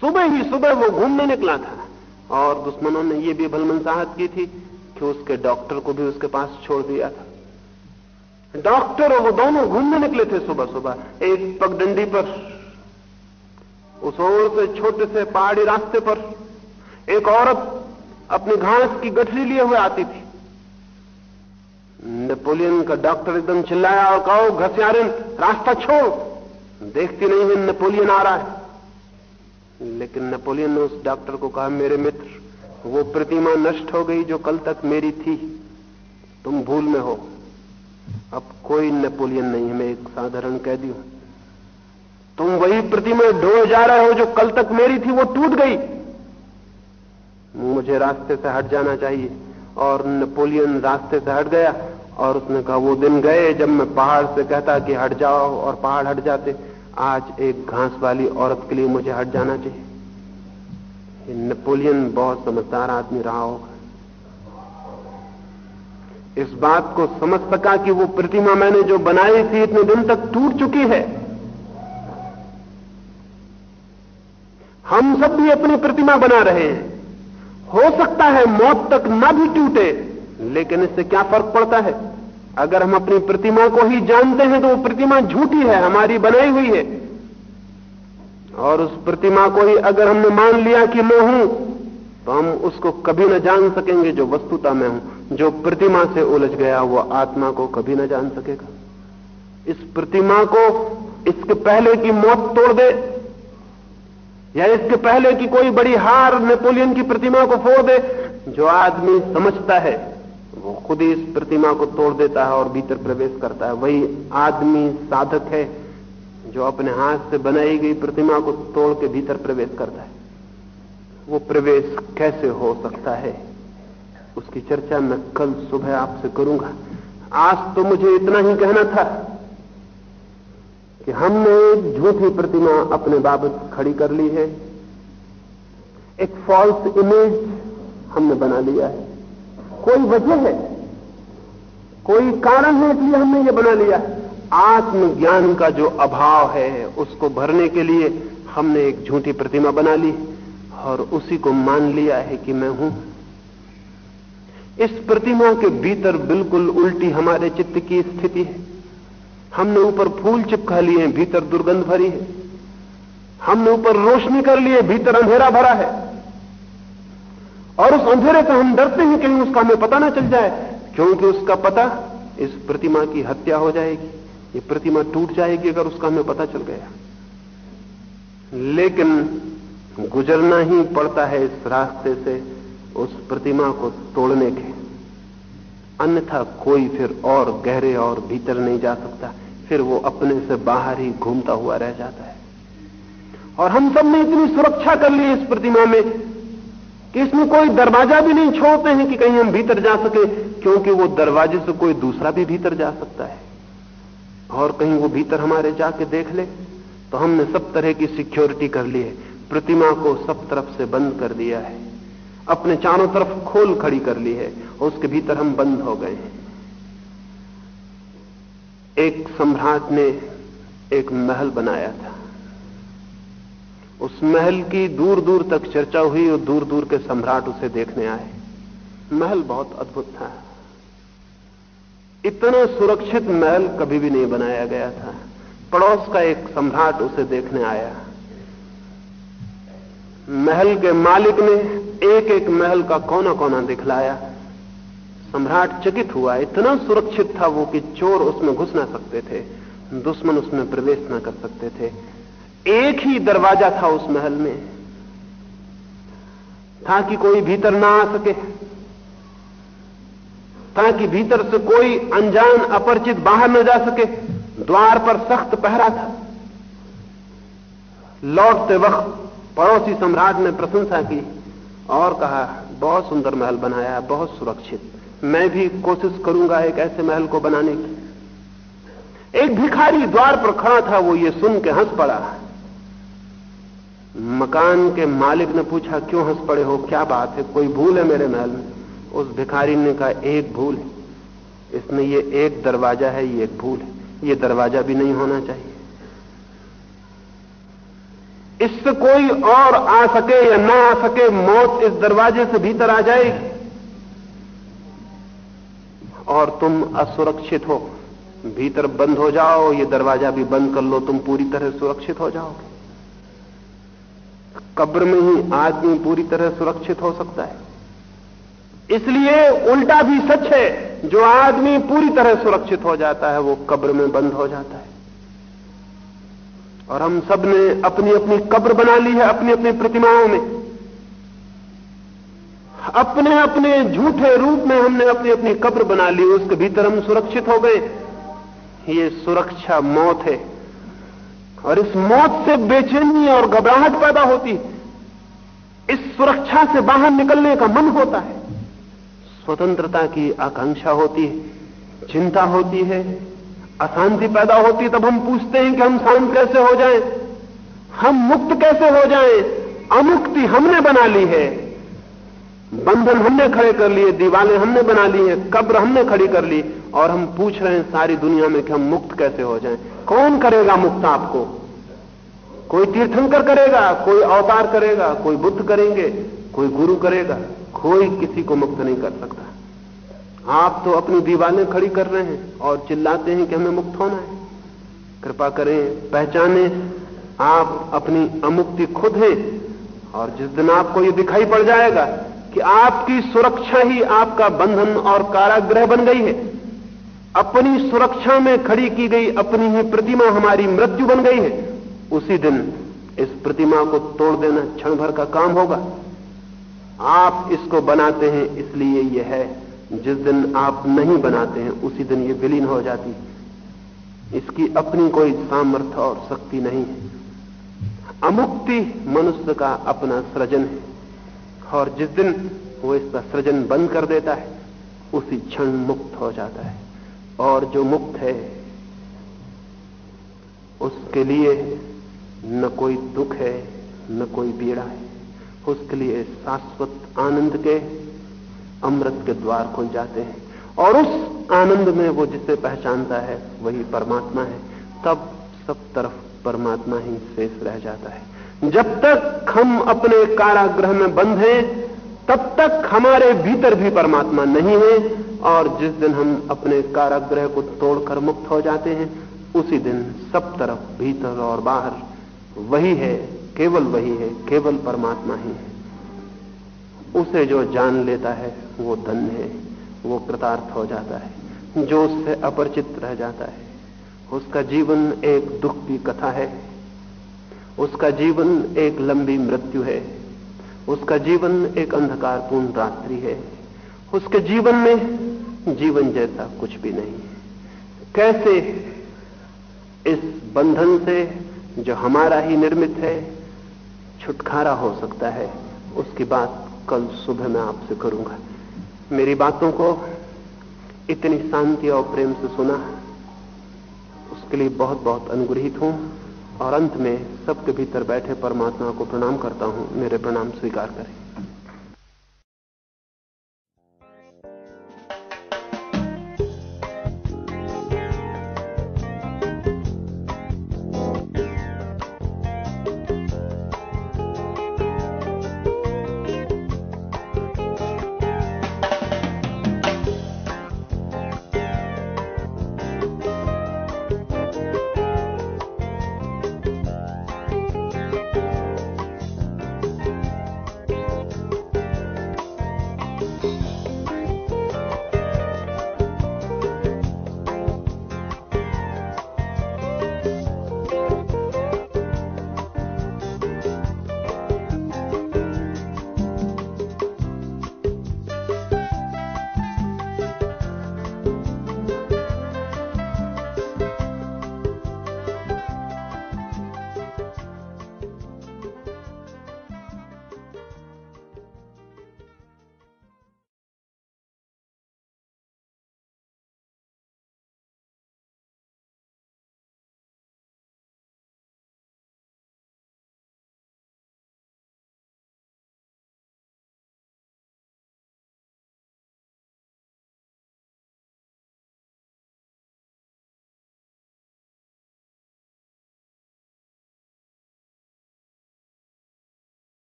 सुबह ही सुबह वो घूमने निकला था और दुश्मनों ने ये भी भलमनसाहत की थी कि उसके डॉक्टर को भी उसके पास छोड़ दिया था। डॉक्टर और वो दोनों घूमने निकले थे सुबह सुबह एक पगडंडी पर, उस ओर से छोटे से पहाड़ी रास्ते पर। एक औरत अपनी घास की गठरी लिए हुए आती थी। नेपोलियन का डॉक्टर एकदम चिल्लाया और कहो घसियारिन, रास्ता छोड़। देखती नहीं है नेपोलियन आ रहा है। लेकिन नेपोलियन ने उस डॉक्टर को कहा, मेरे मित्र वो प्रतिमा नष्ट हो गई जो कल तक मेरी थी। तुम भूल में हो। अब कोई नेपोलियन नहीं है मैं एक साधारण कैदी हूँ। तुम वही प्रतिमा ढो जा रहे हो जो कल तक मेरी थी, वो टूट गई। मुझे रास्ते से हट जाना चाहिए। और नेपोलियन रास्ते से हट गया और उसने कहा, वो दिन गए जब मैं पहाड़ से कहता कि हट जाओ और पहाड़ हट जाते। आज एक घास वाली औरत के लिए मुझे हट जाना चाहिए। नेपोलियन बहुत समझदार आदमी रहा होगा इस बात को समझ सका कि वो प्रतिमा मैंने जो बनाई थी इतने दिन तक टूट चुकी है। हम सब भी अपनी प्रतिमा बना रहे हैं। हो सकता है मौत तक ना भी टूटे, लेकिन इससे क्या फ़र्क पड़ता है? अगर हम अपनी प्रतिमा को ही जानते हैं तो वो प्रतिमा झूठी है, हमारी बनाई हुई है। और उस प्रतिमा को ही अगर हमने मान लिया कि मैं हूँ तो हम उसको कभी न जान सकेंगे जो वस्तुता में हूँ। जो प्रतिमा से उलझ गया, वो आत्मा को कभी न जान सकेगा। इस प्रतिमा को इसके पहले की मौत तोड़ दे, या इसके पहले की कोई बड़ी हार नेपोलियन की प्रतिमा को फोड़ दे, जो आदमी समझता है, वो खुद ही इस प्रतिमा को तोड़ देता है और भीतर प्रवेश करता है। वही आदमी साधक है जो अपने हाथ से बनाई गई प्रतिमा को तोड़ के भीतर प्रवेश करता है, वो प्रवेश कैसे हो सकता है? उसकी चर्चा मैं कल सुबह आपसे करूँगा। आज तो मुझे इतना ही कहना था कि हमने एक झूठी प्रतिमा अपने बाबत खड़ी कर ली है। एक फॉल्स इमेज हमने बना लिया है। कोई वजह है? कोई कारण है इसलिए हमने ये बना लिया आत्मज्ञान का जो अभाव है, उसको भरने के लिए हमने एक झूठी प्रतिमा बना ली और उसी को मान लिया है कि मैं हूँ। इस प्रतिमा के भीतर बिल्कुल उल्टी हमारे चित्त की स्थिति है। हमने ऊपर फूल चिपका लिए, भीतर दुर्गंध भरी है। हमने ऊपर रोशनी कर लिए, भीतर अंधेरा भरा है। और उस अंधेरे से हम डरते हैं कहीं उसका हमें पता ना चल जाए, क्योंकि उसका पता इस प्रतिमा की हत्या हो जाएगी। ये प्रतिमा टूट जाएगी अगर उसका हमें पता चल गया। लेकिन गुजरना ही पड़ता है इस रास्ते से, उस प्रतिमा को तोड़ने के। अन्यथा कोई फिर और गहरे और भीतर नहीं जा सकता, फिर वो अपने से बाहर ही घूमता हुआ रह जाता है। और हम सबने इतनी सुरक्षा कर ली इस प्रतिमा में कि इसमें कोई दरवाज़ा भी नहीं छोड़ते हैं कि कहीं हम भीतर जा सके, क्योंकि वो दरवाजे से कोई दूसरा भी भीतर जा सकता है। और कहीं वो भीतर हमारे जाके देख ले तो हमने सब तरह की सिक्योरिटी कर ली है। प्रतिमा को सब तरफ़ से बंद कर दिया है। अपने चारों तरफ़ खोल खड़ी कर ली है और उसके भीतर हम बंद हो गए हैं। एक सम्राट ने एक महल बनाया था। उस महल की दूर दूर तक चर्चा हुई और दूर दूर के सम्राट उसे देखने आए। महल बहुत अद्भुत था। इतना सुरक्षित महल कभी भी नहीं बनाया गया था। पड़ोस का एक सम्राट उसे देखने आया। महल के मालिक ने एक एक महल का कोना कोना दिखलाया। सम्राट चकित हुआ। इतना सुरक्षित था वो कि चोर उसमें घुस ना सकते थे। दुश्मन उसमें प्रवेश ना कर सकते थे। एक ही दरवाज़ा था उस महल में। था कि कोई भीतर ना आ सके। ताकि भीतर से कोई अनजान, अपरिचित बाहर न जा सके। द्वार पर सख्त पहरा था। लौटते वक्त पड़ोसी सम्राट ने प्रशंसा की और कहा, बहुत सुंदर महल बनाया है बहुत सुरक्षित। मैं भी कोशिश करूँगा एक ऐसे महल को बनाने की। एक भिखारी द्वार पर खड़ा था, वो ये सुन के हंस पड़ा। मकान के मालिक ने पूछा, क्यों हंस पड़े हो? क्या बात है? कोई भूल है मेरे महल में? उस भिखारी ने कहा, एक भूल है। इसमें ये एक दरवाज़ा है, ये एक भूल है। ये दरवाज़ा भी नहीं होना चाहिए। इससे कोई और आ सके या ना आ सके, मौत इस दरवाजे से भीतर आ जाएगी। और तुम असुरक्षित हो। भीतर बंद हो जाओ, ये दरवाज़ा भी बंद कर लो, तुम पूरी तरह सुरक्षित हो जाओगे। कब्र में ही आदमी पूरी तरह सुरक्षित हो सकता है। इसलिए उल्टा भी सच है, जो आदमी पूरी तरह सुरक्षित हो जाता है, वो कब्र में बंद हो जाता है। और हम सबने अपनी अपनी कब्र बना ली है अपनी अपनी प्रतिमाओं में। अपने अपने झूठे रूप में हमने अपनी अपनी कब्र बना ली, उसके भीतर हम सुरक्षित हो गए। ये सुरक्षा मौत है। और इस मौत से बेचैनी और घबराहट पैदा होती इस सुरक्षा से बाहर निकलने का मन होता है। स्वतंत्रता की आकांक्षा होती है, चिंता होती है, अशांति पैदा होती है, तब हम पूछते हैं कि हम शांत कैसे हो जाएँ? हम मुक्त कैसे हो जाएँ? अमुक्ति हमने बना ली है। बंधन हमने खड़े कर लिए दीवालें हमने बना ली हैं, कब्र हमने खड़ी कर ली, और हम पूछ रहे हैं सारी दुनिया में कि हम मुक्त कैसे हो जाएँ? कौन करेगा मुक्त आपको? कोई तीर्थंकर करेगा, कोई अवतार करेगा, कोई बुद्ध करेंगे, कोई गुरु करेगा। कोई किसी को मुक्त नहीं कर सकता। आप तो अपनी दीवारें खड़ी कर रहे हैं और चिल्लाते हैं कि हमें मुक्त होना है। कृपा करें, पहचाने, आप अपनी अमुक्ति खुद हैं और जिस दिन आपको यह दिखाई पड़ जाएगा कि आपकी सुरक्षा ही आपका बंधन और कारागृह बन गई है। अपनी सुरक्षा में खड़ी की गई अपनी ही प्रतिमा हमारी मृत्यु बन गई है। उसी दिन इस प्रतिमा को तोड़ देना क्षण भर का काम होगा। आप इसको बनाते हैं, इसलिए यह है, जिस दिन आप नहीं बनाते हैं, उसी दिन ये विलीन हो जाती इसकी अपनी कोई सामर्थ्य और शक्ति नहीं है। अमुक्ति मनुष्य का अपना सृजन है, और जिस दिन वो इसका सृजन बंद कर देता है, उसी क्षण मुक्त हो जाता है। और जो मुक्त है, उसके लिए न कोई दुख है, न कोई पीड़ा है। उसके लिए शाश्वत आनंद के अमृत के द्वार खुल जाते हैं। और उस आनंद में वो जिसे पहचानता है, वही परमात्मा है। तब सब तरफ़ परमात्मा ही शेष रह जाता है। जब तक हम अपने कारागृह में बंद हैं, तब तक हमारे भीतर भी परमात्मा नहीं है। और जिस दिन हम अपने कारागृह को तोड़कर मुक्त हो जाते हैं, उसी दिन सब तरफ़ भीतर और बाहर वही है केवल वही है, केवल परमात्मा ही है। उसे जो जान लेता है, वो धन्य है, वो कृतार्थ हो जाता है, जो उससे अपरिचित रह जाता है। उसका जीवन एक दुख की कथा है, उसका जीवन एक लंबी मृत्यु है, उसका जीवन एक अंधकारपूर्ण रात्रि है। उसके जीवन में जीवन जैसा कुछ भी नहीं है। कैसे इस बंधन से जो हमारा ही निर्मित है छुटकारा हो सकता है। उसकी बात कल सुबह मैं आपसे करूँगा। मेरी बातों को इतनी शांति और प्रेम से सुना। उसके लिए बहुत बहुत अनुग्रहित हूँ और अंत में सबके भीतर बैठे परमात्मा को प्रणाम करता हूँ। मेरे प्रणाम स्वीकार करें।